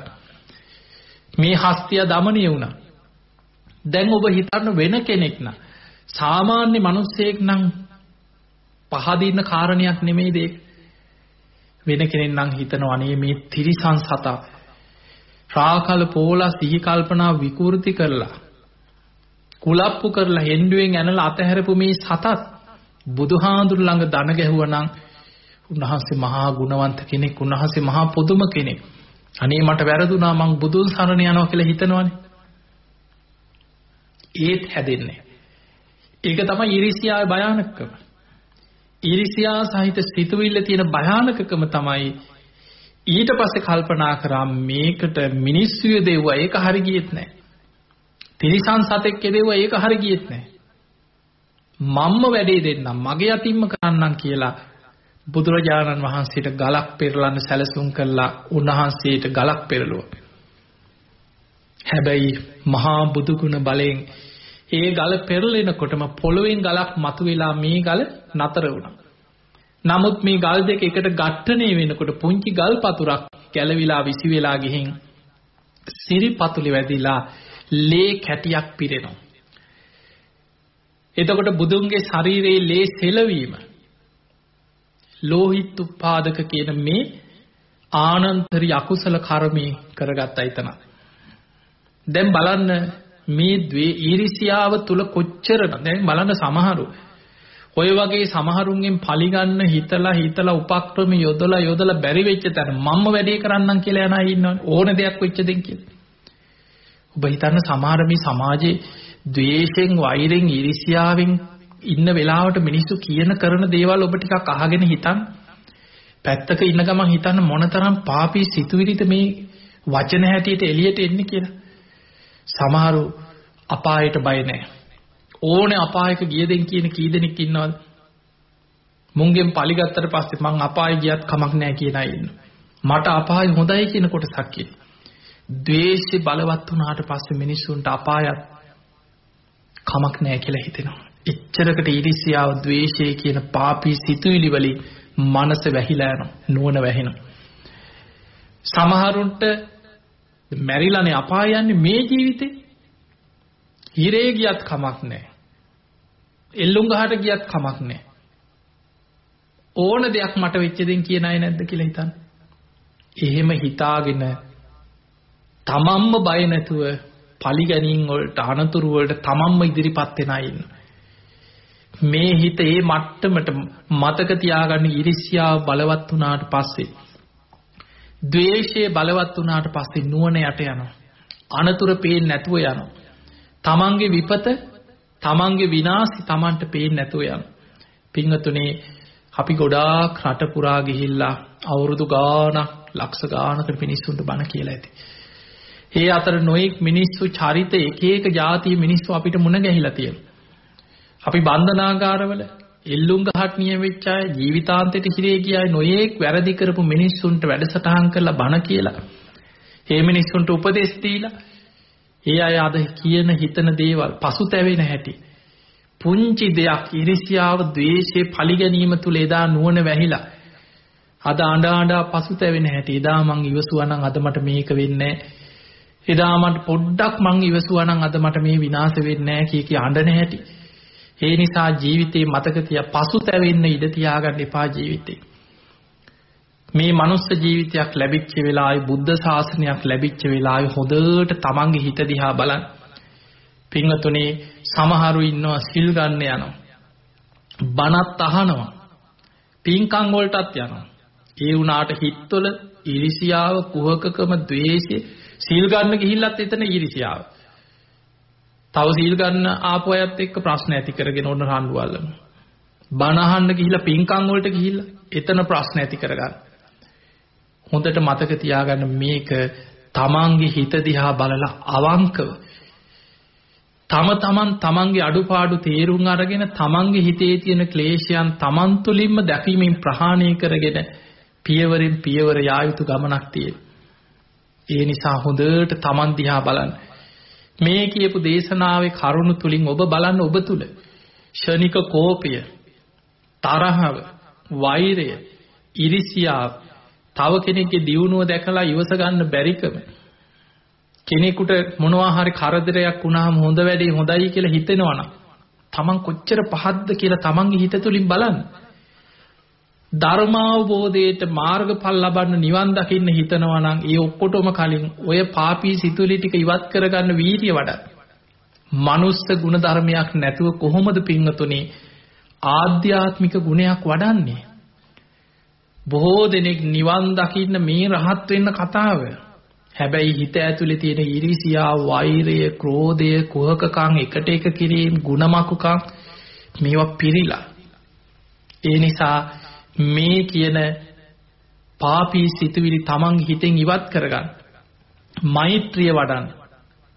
මේ හස්තිය දමනය වුණා. දැන් ඔබ හිතන්න වෙන කෙනෙක්න. සාමාන්‍ය මනුස්සයෙක් නම් පහදින්න කාරණයක් නෙමෙයි දෙක්. වෙන කෙනෙක් නම් හිතනවා අනේ මේ තිරිසන් සතා රාකල පෝලා සිහි කල්පනා විකෘති කරලා කුලප්පු කරලා හෙන්ඩුවෙන් ඇනලා අතහැරපු මේ සතත් බුදුහාඳුරු ළඟ දන ගැහුවනම් උන්වහන්සේ මහා ගුණවන්ත කෙනෙක් උන්වහන්සේ මහා පොදුම කෙනෙක් අනේ මට වැරදුනා මං බුදුන් සරණ යනවා කියලා හිතනවනේ ඒත් හැදෙන්නේ ඒක තමයි ඉරිසියාවේ භයානකකම ඊරිසියා සහිත සිතුවිල්ල තියෙන භයානකකම තමයි ඊට පස්සේ කල්පනා කරා මේකට මිනිස්සු යදෙව්වා ඒක හරි ගියෙත් නැහැ. තිරිසන් සතෙක් යදෙව්වා ඒක හරි ගියෙත් නැහැ. මම්ම වැඩේ දෙන්නම් මගේ අතින්ම කරන්නම් කියලා බුදුරජාණන් වහන්සේට ගලක් පෙරලන්න සැලසුම් කළා උන්වහන්සේට ගලක් පෙරළුවා. හැබැයි මහා බුදුගුණ බලයෙන් ඒ ගල පෙරලෙනකොටම පොළොවෙන් ගලක් මතුවෙලා මේ ගල නතර වුණා. නමුත් මේ ගල් දෙක එකට ඝට්ටණය වෙනකොට පුංචි ගල් පතුරක් ගැලවිලා විසි වෙලා ගිහින් සිරිපතුලි වැදිලා ලේ කැටියක් පිරෙනවා. එතකොට බුදුන්ගේ ශරීරයේ ලේ සෙලවීම ලෝහිත් උපාදක කියන මේ ආනන්තරි අකුසල කර්මී කරගත්තා එතන. දැන් බලන්න මේ ද්වේ ඊරිසියාව තුල කොච්චර දැන් බලන්න සමහරු ඔය වගේ සමහරුන්ගෙන් පලිගන්න හිතලා හිතලා උපක්‍රම යොදලා යොදලා බැරි වෙච්ච තැන මම්ම වැඩේ කරන්නම් කියලා යන අය ඉන්නවනේ ඕන දෙයක් වෙච්ච දෙන් කියලා. ඔබ හිතන්න සමහර මේ සමාජයේ ද්වේෂයෙන් වෛරෙන් ඊර්ෂ්‍යාවෙන් ඉන්න වෙලාවට මිනිස්සු කියන කරන දේවල් ඔබ ටිකක් අහගෙන හිතන්න. පැත්තක ඉන්න ගමන් හිතන්න මොනතරම් පාපී සිතුවිලිද මේ වචන හැටියට එළියට එන්නේ කියලා. සමහරු අපායට බය නැහැ. ඕනේ අපායක ගියදෙන් කියන කී දෙනෙක් ඉන්නවද? මුංගෙන් පලිගත්තට පස්සේ මං අපාය ගියත් කමක් නැහැ කියන අය ඉන්නවා. මට අපාය හොඳයි කියන කොටසක් කියන. ද්වේෂය බලවත් වුණාට පස්සේ මිනිස්සුන්ට අපායත් කමක් නැහැ කියලා හිතෙනවා. එච්චරකට ඊර්ෂ්‍යාව, ද්වේෂය කියන පාපී සිතුවිලි වලින් මනස වැහිලා යනවා. නුවණ වැහෙනවා. සමහරුන්ට මැරිලානේ අපාය යන්නේ මේ ජීවිතේ. හිරේ ගියත් කමක් නැහැ. එල්ලුම් ගහට ගියත් කමක් නැහැ. ඕන දෙයක් මට වෙච්ච දෙන් කියන අය නැද්ද කියලා හිතන්න. එහෙම හිතාගෙන තමන්ම බය නැතුව පලිගැනීම් වලට අනතුරු වලට තමන්ම ඉදිරිපත් වෙන අය ඉන්න. මේ හිත ඒ මට්ටමට මතක තියාගන්න ඉරිසියාව බලවත් වුණාට පස්සේ ද්වේෂය බලවත් වුණාට පස්සේ නුවණ යට යනවා. අනතුරු පේන්නේ නැතුව යනවා. තමන්ගේ විපත තමන්ගේ විනාශي තමන්ට පේන්නේ නැතුව යනවා. පින්වතුනේ අපි ගොඩාක් රට පුරා ගිහිල්ලා අවුරුදු ගාණක් ලක්ෂ ගාණකට මිනිස්සුන්ට බණ කියලා ඇති. ඒ අතර නොයෙක් මිනිස්සු චරිත එක එක જાතිය මිනිස්සු අපිට මුණ ගැහිලා තියෙනවා. අපි බන්ධනාගාරවල එල්ලුම් ගහක් නියමෙච්ච අය ජීවිතාන්තයට හිරේ ගිය අය නොයේක් වැරදි කරපු මිනිස්සුන්ට වැඩසටහන් කරලා බණ කියලා. ඒ මිනිස්සුන්ට උපදෙස් දීලා ඒ අය අද කියන හිතන දේවල් පසුතැවෙන හැටි. පුංචි දෙයක් ඉරිසියාව, ද්වේෂය, පරිගැනීම තුල එදා නුවණ වැහිලා අද අඬ අඬ පසුතැවෙන හැටි. එදා මං ඉවසුවා නම් අද මට මේක වෙන්නේ එදා මට පොඩ්ඩක් මං ඉවසුවා නම් අද මට මේ විනාශ වෙන්නේ නැහැ කිය කී අඬන හැටි. ඒ නිසා ජීවිතේ මතක තියා පසුතැවෙන්න ඉඩ තියාගන්න එපා ජීවිතේ. මේ මනුස්ස ජීවිතයක් ලැබිච්ච වෙලාවේ බුද්ධ ශාසනයක් ලැබිච්ච වෙලාවේ හොඳට තමන්ගේ හිත දිහා බලන්න. පින්වතුනේ සමහරු ඉන්නවා සිල් ගන්න යනවා. බණත් අහනවා. පින්කම් වලටත් යනවා. ඒ වුණාට හිතවල ඉරිසියාව, කුහකකම, द्वේෂය සිල් ගන්න ගිහිල්ලත් එතන ඉරිසියාව. තව සීල් ගන්න ආපු අයත් එක්ක ප්‍රශ්න ඇති කරගෙන ඔන්න රණ්ඩු අල්ලනවා. බණ අහන්න ගිහිල්ලා පින්කම් වලට ගිහිල්ලා එතන ප්‍රශ්න ඇති කරගන්න. හොඳට මතක තියාගන්න මේක තමන්ගේ හිත දිහා බලලා අවංකව තම තමන් තමන්ගේ අඩුපාඩු තේරුම් අරගෙන තමන්ගේ හිතේ තියෙන ක්ලේශයන් තමන් තුළින්ම දැකීමෙන් ප්‍රහාණය කරගෙන පියවරෙන් පියවර යා යුතු ගමනක් තියෙනවා. ඒ නිසා හොඳට තමන් දිහා බලන්න. මේ කියපු දේශනාවේ කරුණු තුලින් ඔබ බලන්න ඔබ තුල ෂණික කෝපය තරහව වෛරය ඉරිසියාව තව කෙනෙක්ගේ දියුණුව දැකලා ඉවස ගන්න බැරිකම කෙනෙකුට මොනවා හරි කරදරයක් වුණාම හොඳ වැඩේ හොඳයි කියලා හිතෙනවනම් තමන් කොච්චර පහද්ද කියලා තමන්ගේ හිත තුලින් බලන්න. ධර්මාවබෝධයට මාර්ගඵල ලබන්න නිවන් දකින්න හිතනවා නම් ඒ ඔක්කොටම කලින් ඔය පාපී සිතුවිලි ටික ඉවත් කරගන්න වීර්ය වඩා. මනුස්ස ගුණ ධර්මයක් නැතුව කොහොමද පින්වතුනි ආධ්‍යාත්මික ගුණයක් වඩන්නේ? බොහෝ දෙනෙක් නිවන් දකින්න මේ රහත් වෙන්න කතාව. හැබැයි හිත ඇතුලේ තියෙන ඊර්ෂියා, වෛරය, ක්‍රෝධය, කුහකකම් එකට එක කිරීම, ಗುಣමකුකම් මේවා පිරීලා. ඒ නිසා මේ කියන පාපී සිතුවිලි තමන් හිතෙන් ඉවත් කරගන්න. මෛත්‍රිය වඩන්න.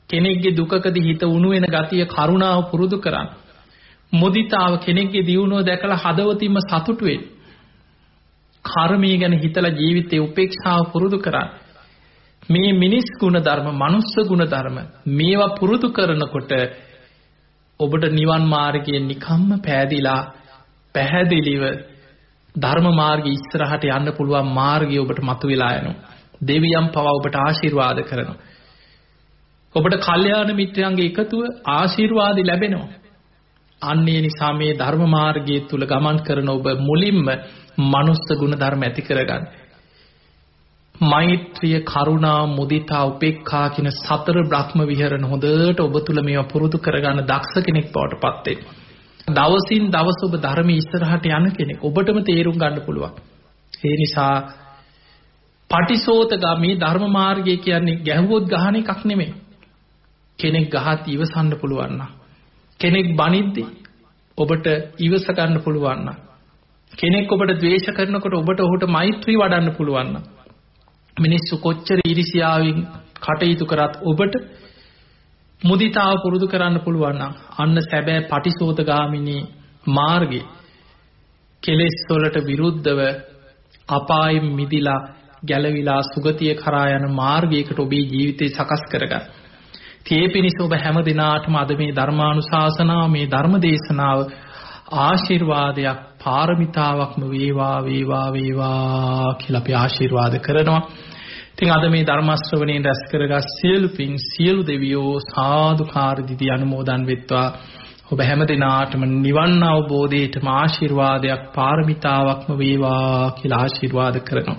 කෙනෙක්ගේ දුකකදී හිත උණු වෙන ගතිය කරුණාව පුරුදු කරන්න. මුදිතාව කෙනෙක්ගේ දියුණුව දැකලා හදවතින්ම සතුටු වෙන්න. කර්මය ගැන හිතලා ජීවිතේ උපේක්ෂාව පුරුදු කරන්න. මේ මිනිස් ගුණ ධර්ම, මනුස්ස ගුණ ධර්ම මේවා පුරුදු කරනකොට ඔබට නිවන් මාර්ගයේ නිකම්ම පෑදිලා පැහැදිලිව ධර්ම මාර්ගයේ ඉස්සරහට යන්න පුළුවන් මාර්ගය ඔබට මතුවලා යනවා. දෙවියන් පවා ඔබට ආශිර්වාද කරනවා. ඔබට කල්යාණ මිත්‍රයන්ගේ එකතුව ආශිර්වාදි ලැබෙනවා. අන්නේ නිසා මේ ධර්ම මාර්ගයේ තුල ගමන් කරන ඔබ මුලින්ම මනුස්ස ගුණ ධර්ම ඇති කරගන්න. මෛත්‍රිය, කරුණා, මුදිතා, උපේක්ඛා කියන සතර බ්‍රහ්ම විහරණ හොඳට ඔබ තුල මේවා පුරුදු කරගන්න දක්ෂ කෙනෙක් බවට පත් වෙන්න. දවසින් දවස ඔබ ධර්මයේ ඉස්සරහට යන කෙනෙක්. ඔබටම තේරුම් ගන්න පුළුවන්. ඒ නිසා පටිසෝතගාමී ධර්ම මාර්ගය කියන්නේ ගැහුවොත් ගහන එකක් නෙමෙයි. කෙනෙක් ගහත් ඉවසන්න පුළුවන් නම් කෙනෙක් බනිද්දි ඔබට ඉවස ගන්න පුළුවන් නම් කෙනෙක් ඔබට ද්වේෂ කරනකොට ඔබට ඔහුට මෛත්‍රී වඩන්න පුළුවන් නම් මිනිස්සු කොච්චර ඊර්ෂියාවෙන් කටයුතු කරත් ඔබට මුදිතාව පුරුදු කරන්න පුළුවන් නම් අන්න සැබෑ පටිසෝතගාමිනී මාර්ගේ කෙලෙස් වලට විරුද්ධව අපායෙන් මිදිලා ගැලවිලා සුගතිය කරා යන මාර්ගයකට ඔබේ ජීවිතේ සකස් කරගන්න. tie පිණිස ඔබ හැම දිනාටම අද මේ ධර්මානුශාසනාව මේ ධර්ම දේශනාව ආශිර්වාදයක් පාරමිතාවක්ම වේවා වේවා වේවා කියලා අපි ආශිර්වාද කරනවා. ඉතින් අද මේ ධර්මස්වණේ රැස් කරගත් සියලු පින් සියලු දෙවියෝ සාදුකාර දිවි අනුමෝදන් වෙත්වා. ඔබ හැම දිනාටම නිවන් අවබෝධයටම ආශිර්වාදයක් පාරමිතාවක්ම වේවා කියලා ආශිර්වාද කරනවා.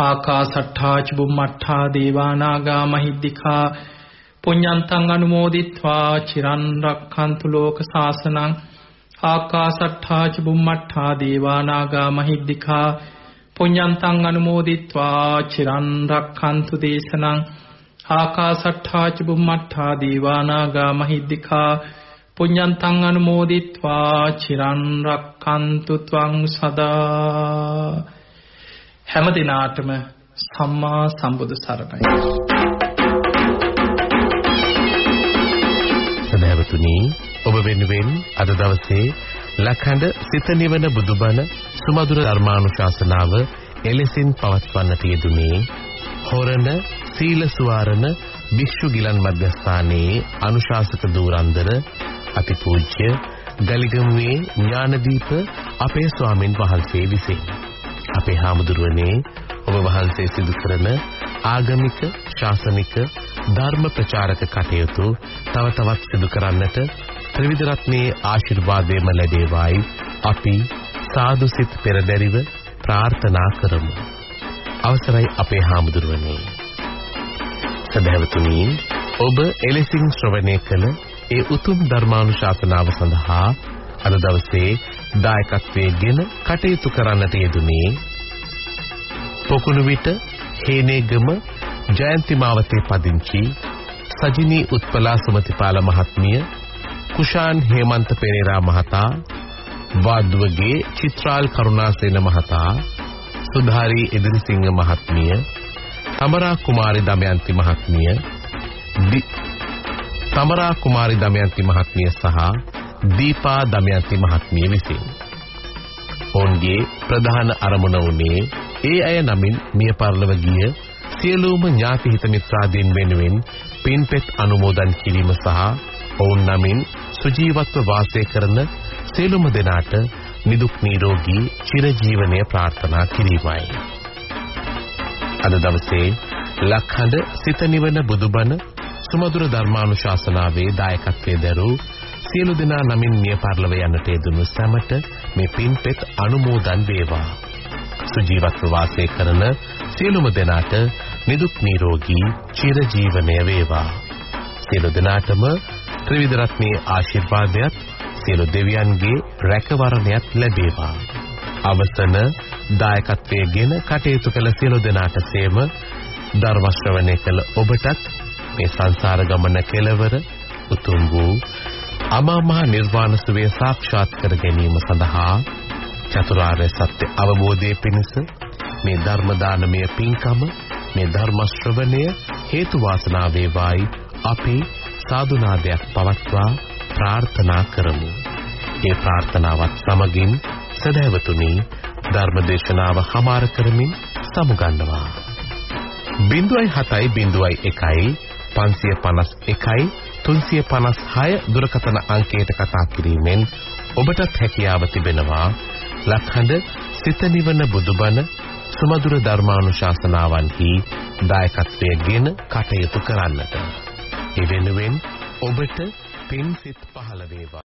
ආකාසට්ඨා චුම්මට්ඨා දේවානාගා මහිද්దికා පුඤ්ඤන්තං අනුමෝදිත්වා චිරන් රක්ඛන්තු ලෝක සාසනං ආකාසට්ඨා චුම්මට්ඨා දේවානාගා මහිද්దికා පුඤ්ඤන්තං අනුමෝදිත්වා. චිරන් රක්ඛන්තු දේශනං. ආකාසට්ඨා ච බුම්මට්ඨා දීවානාගා මහිද්దికා. පුඤ්ඤන්තං අනුමෝදිත්වා. චිරන් රක්ඛන්තු ත්වං සදා. හැම දිනාටම සම්මා සම්බුදු සරණයි. සදහවතුනි ඔබ වෙනුවෙන් අද දවසේ ලඛඬ සිත නිවන බුදුබණ සුමధుර ධර්මානුශාසනාව එලෙසින් පවත්වන්නට යෙදුනේ හොරණ සීල සුවාරණ භික්ෂු ගිලන් මධ්‍යස්ථානයේ අනුශාසක දූරන්දර අතිපූජ්‍ය ගලිගමුවේ ඥානදීප අපේ ස්වාමින් වහන්සේ විසින්. අපේ හාමුදුරුවනේ ඔබ වහන්සේ සිදු කරන ආගමික ශාසනික ධර්ම ප්‍රචාරක කටයුතු තව තවත් සිදු කරන්නට ත්‍රිවිධ රත්නයේ ආශිර්වාදයම ලැබේවායි අපි සාදු සිත් පෙරදැරිව ප්‍රාර්ථනා කරමු. අවසරයි අපේ හාමුදුරුවනේ. සදහවතුනි ඔබ එලෙසින් ශ්‍රවණය කළ ඒ උතුම් ධර්මානුශාසනාව සඳහා අද දවසේ දායකත්වයේ ගෙන කටයුතු කරන්නට යෙදුනේ පොකුණු විට හේනේගම ජයන්ති මාවතේ පදිංචි සජිනී උත්පලා සුමතිපාල මහත්මිය කුෂාන් හේමන්ත පෙරේරා මහතා වාද්දුවගේ චිත්‍රාල් කරුණාසේන මහතා සුධාරී ඉදිරිසිංහ මහත්මිය තමරා කුමාරි දමයන්ති මහත්මිය තමරා කුමාරි දමයන්ති මහත්මිය සහ දීපා දමයන්ති මහත්මිය විසින්. ඔවුන්ගේ ප්‍රධාන අරමුණ වුණේ ඒ අය නමින් මිය පරලව ගිය සියලුම ඥාති හිත මිත්‍රාදීන් වෙනුවෙන් පින්පෙත් අනුමෝදන් කිරීම සහ ඔවුන් නමින් සුජීවත්ව වාසය කරන සියලුම දෙනාට නිදුක් නිරෝගී චිරජීවනය ප්‍රාර්ථනා කිරීමයි. අද දවසේ ලක්හඬ සිත නිවන බුදුබණ සුමధుර ධර්මානුශාසනාවේ දායකත්වයේ දරූ සියලු දෙනා නමින් මිය පරලව යන්නට යෙදුණු සැමට මේ පින්පෙත් අනුමෝදන් වේවා. සුජීවත්ව වාසය කරන සියලුම දෙනාට නිදුක් නිරෝගී චිරජීවනය වේවා. සියලු දෙනාටම ත්‍රිවිධ රත්නයේ ආශිර්වාදයත් සියලු දෙවියන්ගේ රැකවරණයත් ලැබේවා. අවසන දායකත්වයේ ගෙන කටයුතු කළ සියලු දෙනාට සේම ධර්ම ශ්‍රවණය කළ ඔබටත් මේ සංසාර ගමන කෙලවර උතුම් වූ අමා මහ නිර්වාණ සුවය සාක්ෂාත් කර ගැනීම සඳහා චතුරාර්ය සත්‍ය අවබෝධයේ පිණිස මේ ධර්ම දානමය පින්කම මේ ධර්ම ශ්‍රවණය හේතු වාසනා වේවායි අපි සාදුනාදයක් පවත්වා ප්‍රාර්ථනා කරමු. ඒ ප්‍රාර්ථනාවත් සමගින් සදහැවතුනි ධර්ම දේශනාව හමාර කරමින් සමුගන්නවා. 0.7.1 551 356 දුරකථන අංකයට කතා කිරීමෙන් ඔබටත් හැකියාව තිබෙනවා ලක්හඬ සිත නිවන බුදුබණ සුමధుර ධර්මානුශාසනාවන්හි දායකත්වයේ ගෙන කටයුතු කරන්නට. ඒ වෙනුවෙන් ඔබට පින් සිත් පහළ වේවා.